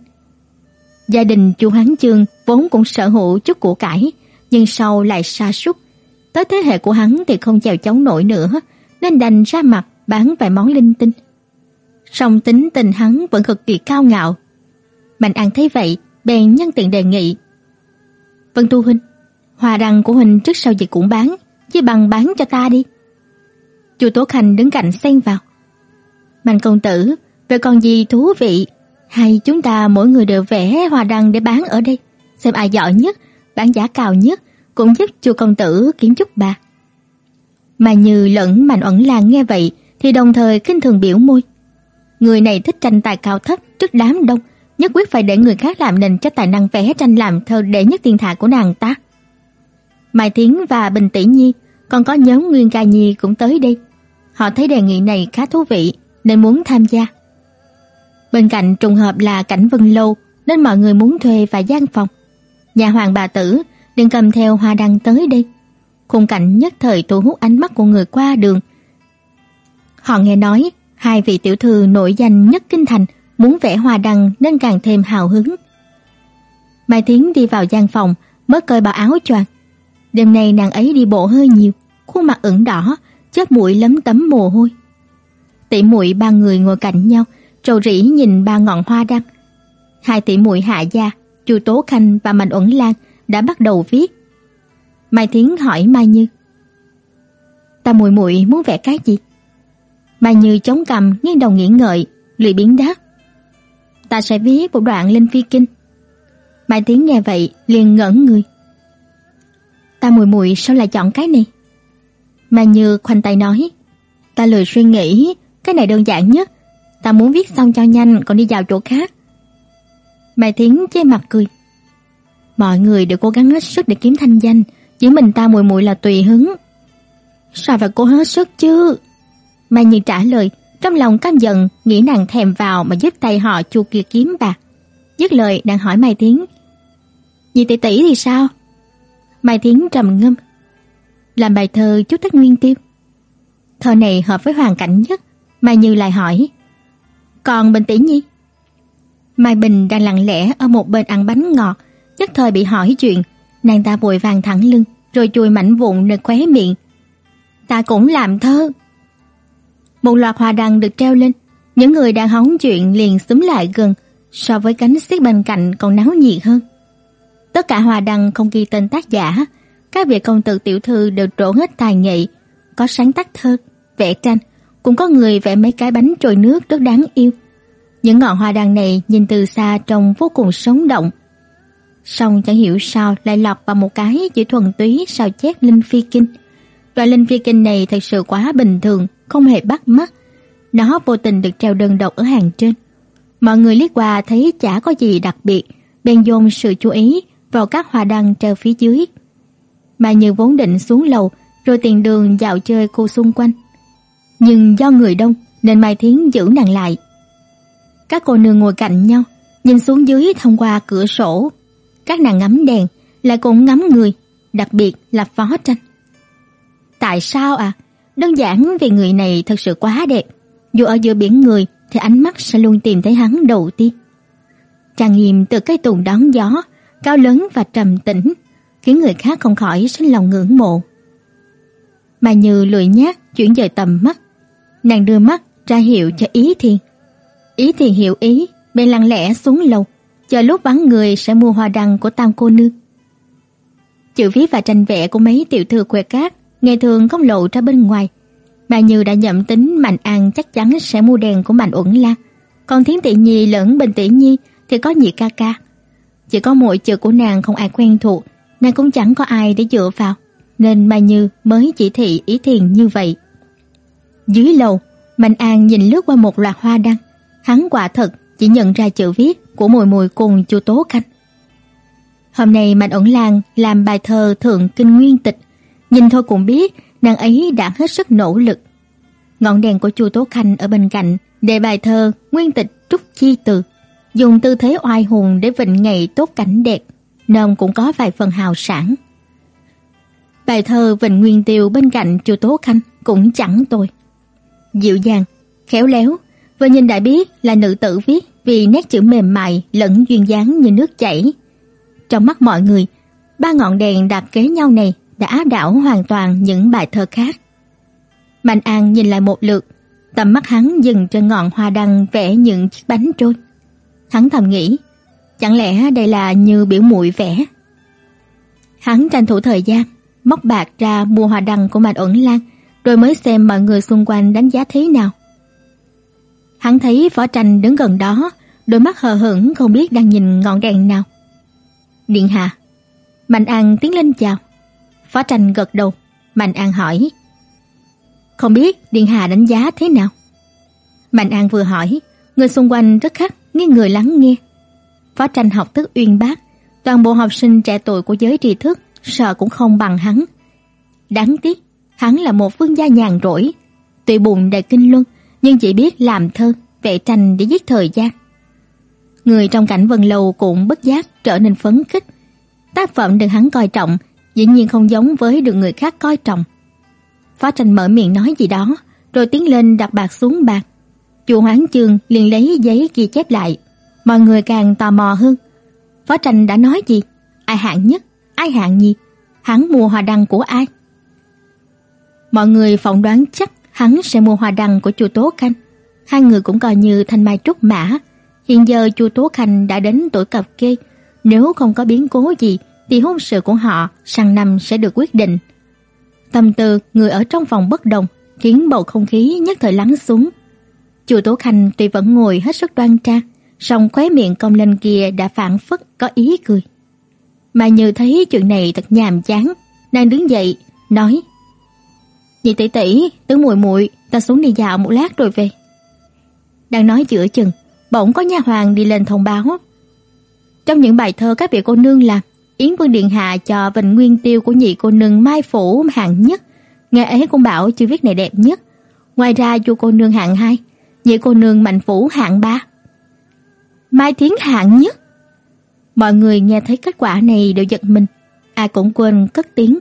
Gia đình Chu Hoáng Chương vốn cũng sở hữu chút của cải, nhưng sau lại sa sút. Tới thế hệ của hắn thì không chèo chống nổi nữa, nên đành ra mặt bán vài món linh tinh. Song tính tình hắn vẫn cực kỳ cao ngạo. Mạnh An thấy vậy, bèn nhân tiện đề nghị. Vân Tu huynh, hoa đăng của huynh trước sau gì cũng bán, chỉ bằng bán cho ta đi. Chu Tố Khanh đứng cạnh xen vào. Mạnh công tử, về còn gì thú vị, hay chúng ta mỗi người đều vẽ hoa đăng để bán ở đây, xem ai giỏi nhất, bán giá cao nhất, cũng giúp Chu công tử kiếm chút bạc. Mà Như lẫn Mạnh Uẩn Lan nghe vậy thì đồng thời kinh thường biểu môi. Người này thích tranh tài cao thấp trước đám đông, nhất quyết phải để người khác làm nền cho tài năng vẽ tranh làm thơ đệ nhất thiên hạ của nàng ta. Mai Thiến và Bình Tỷ Nhi, còn có nhóm Nguyên Ca Nhi cũng tới đây. Họ thấy đề nghị này khá thú vị nên muốn tham gia. Bên cạnh trùng hợp là cảnh Vân Lâu nên mọi người muốn thuê vài gian phòng. Nhà hoàng bà tử liền cầm theo hoa đăng tới đây. Khung cảnh nhất thời thu hút ánh mắt của người qua đường. Họ nghe nói hai vị tiểu thư nổi danh nhất kinh thành muốn vẽ hoa đăng nên càng thêm hào hứng. Mai Thiến đi vào gian phòng, mới cởi bỏ áo choàng. Đêm nay nàng ấy đi bộ hơi nhiều, khuôn mặt ửng đỏ, chớp mũi lấm tấm mồ hôi. Tỷ muội ba người ngồi cạnh nhau, trầu rĩ nhìn ba ngọn hoa đăng. Hai tỷ muội Hạ gia, Chu Tố Khanh và Mạnh Uẩn Lan đã bắt đầu viết. Mai Thiến hỏi Mai Như: "Ta muội muội muốn vẽ cái gì?" Mai Như chống cằm nghiêng đầu nghĩ ngợi, lười biến đáp: "Ta sẽ viết một đoạn linh phi kinh." Mai Tiến nghe vậy liền ngẩn người. "Ta mùi mùi sao lại chọn cái này?" Mai Như khoanh tay nói: "Ta lười suy nghĩ, cái này đơn giản nhất, ta muốn viết xong cho nhanh còn đi vào chỗ khác." Mai Tiến che mặt cười. Mọi người đều cố gắng hết sức để kiếm thanh danh, chỉ mình ta mùi mùi là tùy hứng. Sao phải cố hết sức chứ? Mai như trả lời, trong lòng căm giận, nghĩ nàng thèm vào mà giúp tay họ chu kia kiếm bạc. Dứt lời nàng hỏi Mai Thiến, nhị tỷ tỷ thì sao?" Mai Thiến trầm ngâm, làm bài thơ chút tất nguyên tiêu. Thơ này hợp với hoàn cảnh nhất, Mai Như lại hỏi, "Còn Bình tỷ nhi?" Mai Bình đang lặng lẽ ở một bên ăn bánh ngọt, nhất thời bị hỏi chuyện, nàng ta vội vàng thẳng lưng, rồi chùi mảnh vụn nơi khóe miệng. "Ta cũng làm thơ." Một loạt hoa đăng được treo lên, những người đang hóng chuyện liền xúm lại gần, so với cánh xiết bên cạnh còn náo nhiệt hơn. Tất cả hoa đăng không ghi tên tác giả, các vị công tử tiểu thư đều trổ hết tài nghệ, có sáng tác thơ, vẽ tranh, cũng có người vẽ mấy cái bánh trôi nước rất đáng yêu. Những ngọn hoa đăng này nhìn từ xa trông vô cùng sống động. Song chẳng hiểu sao lại lọt vào một cái chỉ thuần túy sao chép linh phi kinh. Loại linh phi kinh này thật sự quá bình thường, không hề bắt mắt. Nó vô tình được treo đơn độc ở hàng trên. Mọi người liếc qua thấy chả có gì đặc biệt, bèn dồn sự chú ý vào các hoa đăng treo phía dưới. Mà Như vốn định xuống lầu rồi tiền đường dạo chơi cô xung quanh. Nhưng do người đông nên Mai Thiến giữ nàng lại. Các cô nương ngồi cạnh nhau, nhìn xuống dưới thông qua cửa sổ. Các nàng ngắm đèn, lại cũng ngắm người, đặc biệt là phó tranh. Tại sao à? Đơn giản vì người này thật sự quá đẹp. Dù ở giữa biển người thì ánh mắt sẽ luôn tìm thấy hắn đầu tiên. Trang nghiêm từ cây tùng đón gió, cao lớn và trầm tĩnh, khiến người khác không khỏi sinh lòng ngưỡng mộ. Mà như lười nhác chuyển dời tầm mắt. Nàng đưa mắt ra hiệu cho Ý Thiền. Ý Thiền hiểu ý, bèn lặng lẽ xuống lầu, chờ lúc vắng người sẽ mua hoa đăng của Tam cô nương. Chữ viết và tranh vẽ của mấy tiểu thư quê cát ngày thường không lộ ra bên ngoài. Bà Như đã nhậm tính Mạnh An chắc chắn sẽ mua đèn của Mạnh Uẩn Lan, còn Thiến Tỷ Nhi lẫn Bình Tỷ Nhi thì có nhị ca ca. Chỉ có mỗi chữ của nàng không ai quen thuộc, nàng cũng chẳng có ai để dựa vào, nên Bà Như mới chỉ thị ý thiền như vậy. Dưới lầu, Mạnh An nhìn lướt qua một loạt hoa đăng, hắn quả thật chỉ nhận ra chữ viết của mùi mùi cùng Chu Tố Khanh. Hôm nay Mạnh Uẩn Lan làm bài thơ thượng kinh nguyên tịch, nhìn thôi cũng biết nàng ấy đã hết sức nỗ lực. Ngọn đèn của Chu Tố Khanh ở bên cạnh để bài thơ nguyên tịch trúc chi từ, dùng tư thế oai hùng để vịnh ngày tốt cảnh đẹp, nên cũng có vài phần hào sản. Bài thơ Vịnh Nguyên Tiêu bên cạnh Chu Tố Khanh cũng chẳng tồi. Dịu dàng, khéo léo, vừa nhìn đã biết là nữ tử viết vì nét chữ mềm mại lẫn duyên dáng như nước chảy. Trong mắt mọi người, ba ngọn đèn đặt kế nhau này đã áp đảo hoàn toàn những bài thơ khác. Mạnh An nhìn lại một lượt, tầm mắt hắn dừng trên ngọn hoa đăng vẽ những chiếc bánh trôi. Hắn thầm nghĩ, chẳng lẽ đây là như biểu muội vẽ? Hắn tranh thủ thời gian, móc bạc ra mua hoa đăng của Mạnh Uẩn Lan, rồi mới xem mọi người xung quanh đánh giá thế nào. Hắn thấy Phó Tranh đứng gần đó, đôi mắt hờ hững không biết đang nhìn ngọn đèn nào. Điện hạ. Mạnh An tiến lên chào. Phó Tranh gật đầu, Mạnh An hỏi: "Không biết điện hạ đánh giá thế nào?" Mạnh An vừa hỏi, người xung quanh rất khắc nghiêng người lắng nghe. Phó Tranh học thức uyên bác, toàn bộ học sinh trẻ tuổi của giới tri thức sợ cũng không bằng hắn. Đáng tiếc, hắn là một vương gia nhàn rỗi, tuy bụng đầy kinh luân nhưng chỉ biết làm thơ, vẽ tranh để giết thời gian. Người trong cảnh vân lâu cũng bất giác trở nên phấn khích. Tác phẩm được hắn coi trọng, dĩ nhiên không giống với được người khác coi trọng. Phó tranh mở miệng nói gì đó, rồi tiến lên đặt bạc xuống bàn. Chu Hoán Chương liền lấy giấy ghi chép lại. Mọi người càng tò mò hơn. Phó tranh đã nói gì? Ai hạng nhất? Ai hạng nhì? Hắn mua hoa đăng của ai? Mọi người phỏng đoán chắc hắn sẽ mua hoa đăng của Chu Tố Khanh. Hai người cũng coi như thanh mai trúc mã. Hiện giờ Chu Tố Khanh đã đến tuổi cập kê, nếu không có biến cố gì thì hôn sự của họ sang năm sẽ được quyết định. Tâm tư người ở trong phòng bất đồng, khiến bầu không khí nhất thời lắng xuống. Chu Tố Khanh tuy vẫn ngồi hết sức đoan trang, song khóe miệng cong lên kia đã phản phất có ý cười. Mà như thấy chuyện này thật nhàm chán, nàng đứng dậy, nói: "Nhị tỷ tỷ, tứ muội muội, ta xuống đi dạo một lát rồi về." Đang nói giữa chừng, bỗng có nha hoàng đi lên thông báo. Trong những bài thơ các vị cô nương làm, Yến Vương điện hạ cho Vịnh Nguyên Tiêu của nhị cô nương Mai phủ hạng nhất, nghe ấy cũng bảo chữ viết này đẹp nhất. Ngoài ra chu cô nương hạng hai, nhị cô nương Mạnh phủ hạng ba. Mai Thiến hạng nhất. Mọi người nghe thấy kết quả này đều giật mình, ai cũng quên cất tiếng.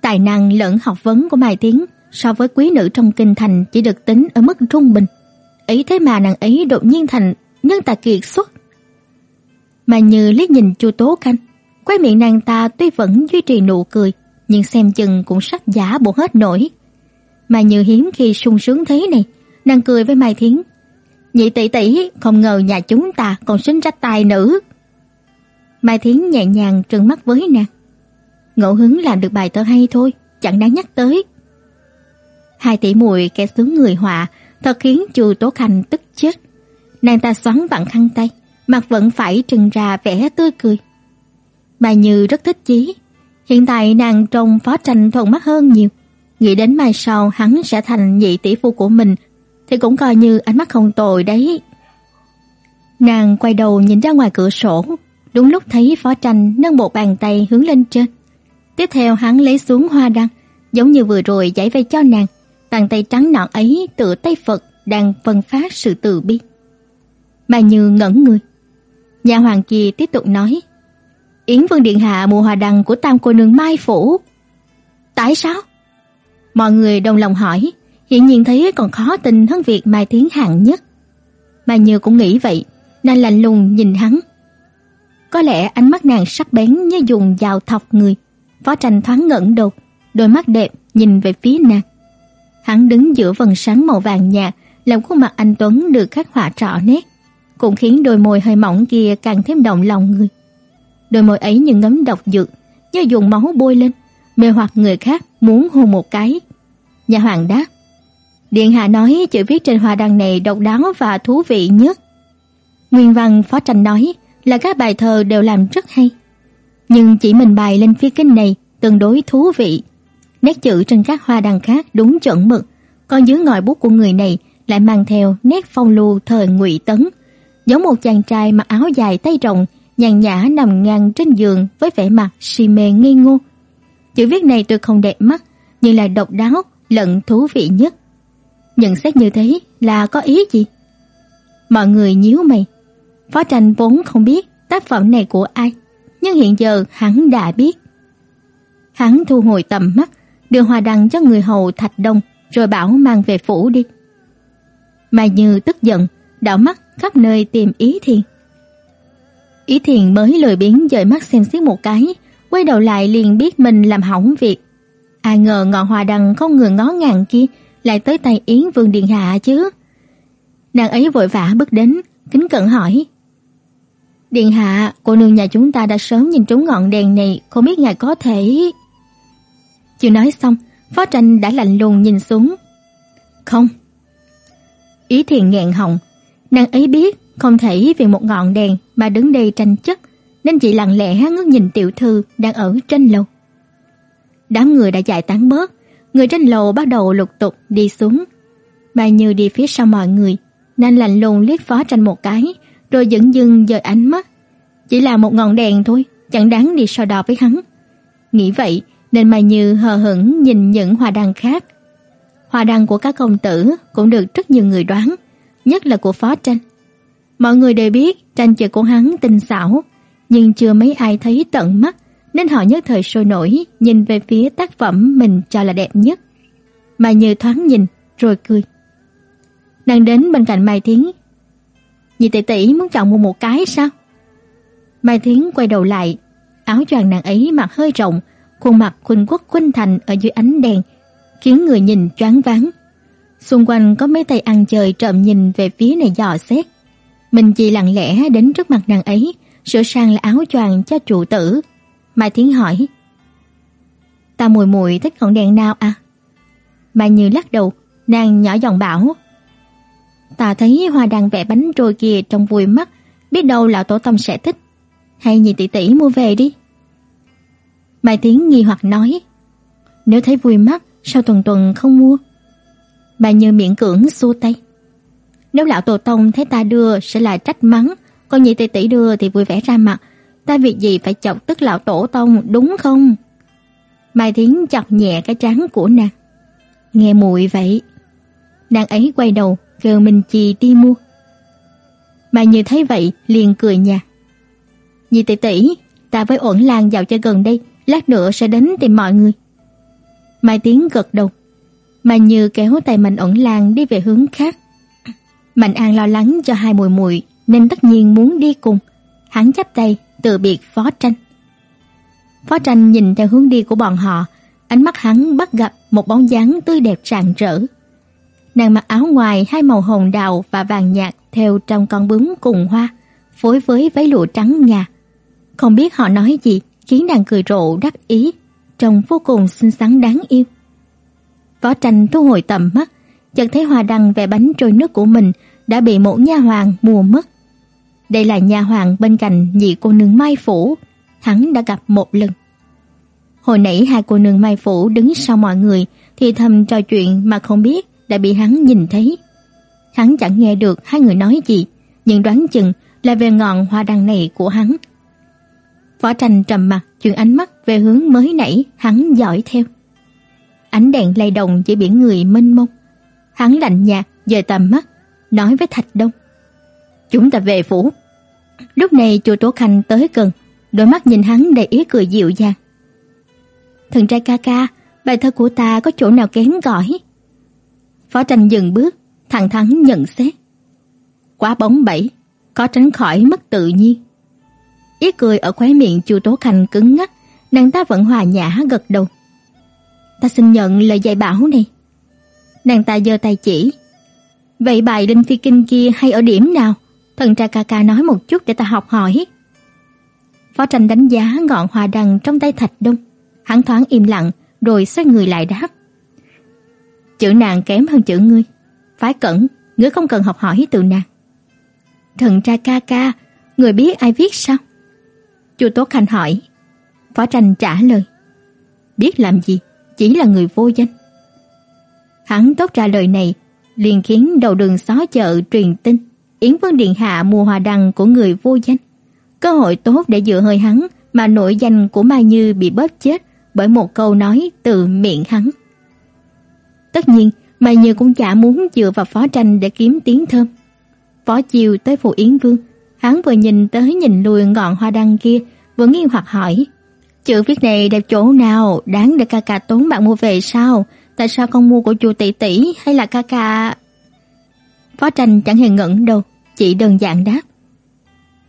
Tài năng lẫn học vấn của Mai Thiến so với quý nữ trong kinh thành chỉ được tính ở mức trung bình ấy thế mà nàng ấy đột nhiên thành nhân tài kiệt xuất. Mà như liếc nhìn Chu Tố Khanh, quay miệng nàng ta tuy vẫn duy trì nụ cười, nhưng xem chừng cũng sắp giả bộ hết nổi. Mà như hiếm khi sung sướng thế này, nàng cười với Mai Thiến. Nhị tỷ tỷ, không ngờ nhà chúng ta còn sinh ra tài nữ. Mai Thiến nhẹ nhàng trừng mắt với nàng. Ngẫu hứng làm được bài thơ hay thôi, chẳng đáng nhắc tới. Hai tỷ muội kẻ sướng người họa thật khiến Chu Tố Khanh tức chết. Nàng ta xoắn vặn khăn tay, mặt vẫn phải trừng ra vẻ tươi cười. Mai Như rất thích chí, hiện tại nàng trông phó tranh thuận mắt hơn nhiều. Nghĩ đến mai sau hắn sẽ thành nhị tỷ phu của mình thì cũng coi như ánh mắt không tồi đấy. Nàng quay đầu nhìn ra ngoài cửa sổ, đúng lúc thấy phó tranh nâng một bàn tay hướng lên trên. Tiếp theo hắn lấy xuống hoa đăng, giống như vừa rồi giải vây cho nàng, Bàn tay trắng nõn ấy tựa tay Phật đang phân phát sự từ bi. Bà Như ngẩn người. Nhà hoàng kia tiếp tục nói: "Yến Vương điện hạ mùa hòa đăng của Tam cô nương Mai phủ." "Tại sao?" Mọi người đồng lòng hỏi, hiện nhiên thấy còn khó tin hơn việc Mai Tiến hạng nhất. Mai Như cũng nghĩ vậy, nàng lạnh lùng nhìn hắn. Có lẽ ánh mắt nàng sắc bén như dùng dao thọc người. Phó Tranh thoáng ngẩn đầu, đôi mắt đẹp nhìn về phía nàng. Hắn đứng giữa vầng sáng màu vàng nhạt, làm khuôn mặt anh Tuấn được khắc họa rõ nét, cũng khiến đôi môi hơi mỏng kia càng thêm động lòng người. Đôi môi ấy như ngấm độc dược, như dùng máu bôi lên, mê hoặc người khác muốn hôn một cái. Nhà hoàng đáp: Điện hạ nói chữ viết trên hoa đăng này độc đáo và thú vị nhất. Nguyên văn phó tranh nói là các bài thơ đều làm rất hay, nhưng chỉ mình bài lên phía kinh này tương đối thú vị. Nét chữ trên các hoa đăng khác đúng chuẩn mực, còn dưới ngòi bút của người này lại mang theo nét phong lưu thời Ngụy Tấn, giống một chàng trai mặc áo dài tay rộng, nhàn nhã nằm ngang trên giường với vẻ mặt si mê ngây ngô. Chữ viết này tuy không đẹp mắt, nhưng là độc đáo, lẫn thú vị nhất. Nhận xét như thế là có ý gì? Mọi người nhíu mày. Phó Tranh vốn không biết tác phẩm này của ai, nhưng hiện giờ hắn đã biết. Hắn thu hồi tầm mắt, đưa hoa đăng cho người hầu Thạch Đông, rồi bảo mang về phủ đi. mà Như tức giận, đảo mắt khắp nơi tìm Ý Thiền. Ý Thiền mới lười biếng dời mắt xem xét một cái, quay đầu lại liền biết mình làm hỏng việc. Ai ngờ ngọn hoa đăng không ngừng ngó ngàng kia lại tới tay Yến Vương điện hạ chứ. Nàng ấy vội vã bước đến, kính cẩn hỏi: "Điện hạ, cô nương nhà chúng ta đã sớm nhìn trúng ngọn đèn này, không biết ngài có thể..." Chưa nói xong, Phó Tranh đã lạnh lùng nhìn xuống. "Không." Ý Thiền nghẹn họng, nàng ấy biết không thể vì một ngọn đèn mà đứng đây tranh chấp, nên chỉ lặng lẽ ngước nhìn tiểu thư đang ở trên lầu. Đám người đã giải tán bớt, người trên lầu bắt đầu lục tục đi xuống. Mai Như đi phía sau mọi người, nên lạnh lùng liếc Phó Tranh một cái, rồi dững dưng dời ánh mắt. Chỉ là một ngọn đèn thôi, chẳng đáng đi so đo với hắn. Nghĩ vậy, nên mà Như hờ hững nhìn những hoa đăng khác. Hoa đăng của các công tử cũng được rất nhiều người đoán, nhất là của Phó Tranh. Mọi người đều biết tranh chữ của hắn tinh xảo, nhưng chưa mấy ai thấy tận mắt, nên họ nhất thời sôi nổi nhìn về phía tác phẩm mình cho là đẹp nhất. mà Như thoáng nhìn rồi cười. Nàng đến bên cạnh Mai Thiến. Nhị tỷ tỷ muốn chọn mua một cái sao? Mai Thiến quay đầu lại, áo choàng nàng ấy mặc hơi rộng, khuôn mặt khuynh quốc khuynh thành ở dưới ánh đèn, khiến người nhìn choáng váng. Xung quanh có mấy tay ăn chơi trộm nhìn về phía này dò xét. Mình chỉ lặng lẽ đến trước mặt nàng ấy, sửa sang là áo choàng cho trụ tử. Mai Thiến hỏi: "Ta mùi mùi thích ngọn đèn nào à?" Mai Như lắc đầu, nàng nhỏ giọng bảo: "Ta thấy hoa đang vẽ bánh trôi kia trong vui mắt, biết đâu lão tổ tông sẽ thích. Hay nhị tỷ tỷ mua về đi." Mai Thiến nghi hoặc nói: "Nếu thấy vui mắt, sao tuần tuần không mua?" Bà Như miễn cưỡng xua tay. Nếu lão tổ tông thấy ta đưa sẽ lại trách mắng, còn nhị tỷ tỷ đưa thì vui vẻ ra mặt, ta việc gì phải chọc tức lão tổ tông đúng không? Mai Thiến chọc nhẹ cái trán của nàng. Nghe muội vậy. Nàng ấy quay đầu, kêu Minh Chi đi mua. Mai Như thấy vậy liền cười nhạt. Nhị tỷ tỷ, ta với ổn làng vào cho gần đây, lát nữa sẽ đến tìm mọi người. Mai Tiến gật đầu mà Như kéo tay Mạnh Ẩn Lan đi về hướng khác. Mạnh An lo lắng cho hai mùi mùi nên tất nhiên muốn đi cùng. Hắn chắp tay từ biệt Phó Tranh. Phó Tranh nhìn theo hướng đi của bọn họ, ánh mắt hắn bắt gặp một bóng dáng tươi đẹp rạng rỡ. Nàng mặc áo ngoài hai màu hồng đào và vàng nhạt theo trong con bướm cùng hoa, phối với váy lụa trắng ngà. Không biết họ nói gì, khiến nàng cười rộ đắc ý, trông vô cùng xinh xắn đáng yêu. Phó Tranh thu hồi tầm mắt, chợt thấy hoa đăng vẽ bánh trôi nước của mình đã bị một nha hoàng mua mất. Đây là nha hoàng bên cạnh nhị cô nương Mai Phủ, hắn đã gặp một lần. Hồi nãy hai cô nương Mai Phủ đứng sau mọi người thì thầm trò chuyện mà không biết đã bị hắn nhìn thấy. Hắn chẳng nghe được hai người nói gì, nhưng đoán chừng là về ngọn hoa đăng này của hắn. Võ Tranh trầm mặt, chuyển ánh mắt về hướng mới nãy hắn dõi theo. Ánh đèn lay động giữa biển người mênh mông. Hắn lạnh nhạt dời tầm mắt, nói với Thạch Đông: "Chúng ta về phủ." Lúc này chùa Tố Khanh tới gần, đôi mắt nhìn hắn đầy ý cười dịu dàng. "Thần trai ca ca, bài thơ của ta có chỗ nào kém cỏi?" Phó Tranh dừng bước, thẳng thắn nhận xét. Quá bóng bẩy, có tránh khỏi mất tự nhiên. Ý cười ở khóe miệng Chu Tố Khanh cứng ngắc, nàng ta vẫn hòa nhã gật đầu. Ta xin nhận lời dạy bảo này. nàng ta giơ tay chỉ. Vậy bài Linh Phi Kinh kia hay ở điểm nào? Thần tra ca ca nói một chút để ta học hỏi. Phó tranh đánh giá ngọn hoa đằng trong tay Thạch Đông. Hắn thoáng im lặng rồi xoay người lại đáp. Chữ nàng kém hơn chữ ngươi. Phái cẩn, ngươi không cần học hỏi từ nàng. Thần tra ca ca, người biết ai viết sao? Chu Tố Khanh hỏi. Phó tranh trả lời. Biết làm gì, chỉ là người vô danh. Hắn tốt ra lời này, liền khiến đầu đường xó chợ truyền tin. Yến Vương Điện Hạ mua hoa đăng của người vô danh. Cơ hội tốt để dựa hơi hắn mà nội danh của Mai Như bị bóp chết bởi một câu nói từ miệng hắn. Tất nhiên, Mai Như cũng chả muốn dựa vào phó tranh để kiếm tiếng thơm. Phó chiều tới phủ Yến Vương, hắn vừa nhìn tới nhìn lui ngọn hoa đăng kia, vừa nghi hoặc hỏi: "Chữ viết này đẹp chỗ nào, đáng để ca ca tốn bạc mua về sao? Tại sao không mua của chùa tỷ tỷ hay là ca ca?" Phó Tranh chẳng hề ngẩn đâu, chỉ đơn giản đáp: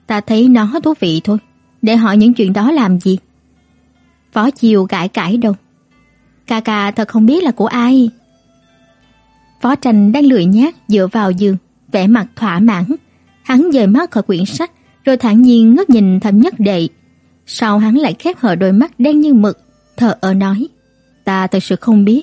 "Ta thấy nó thú vị thôi, để hỏi những chuyện đó làm gì?" Phó Chiều gãi cãi đầu. "Ca ca thật không biết là của ai." Phó Tranh đang lười nhác dựa vào giường, vẻ mặt thỏa mãn. Hắn dời mắt khỏi quyển sách, rồi thản nhiên ngước nhìn Thẩm Nhất Đệ. Sau hắn lại khép hờ đôi mắt đen như mực, thở ở nói: "Ta thật sự không biết."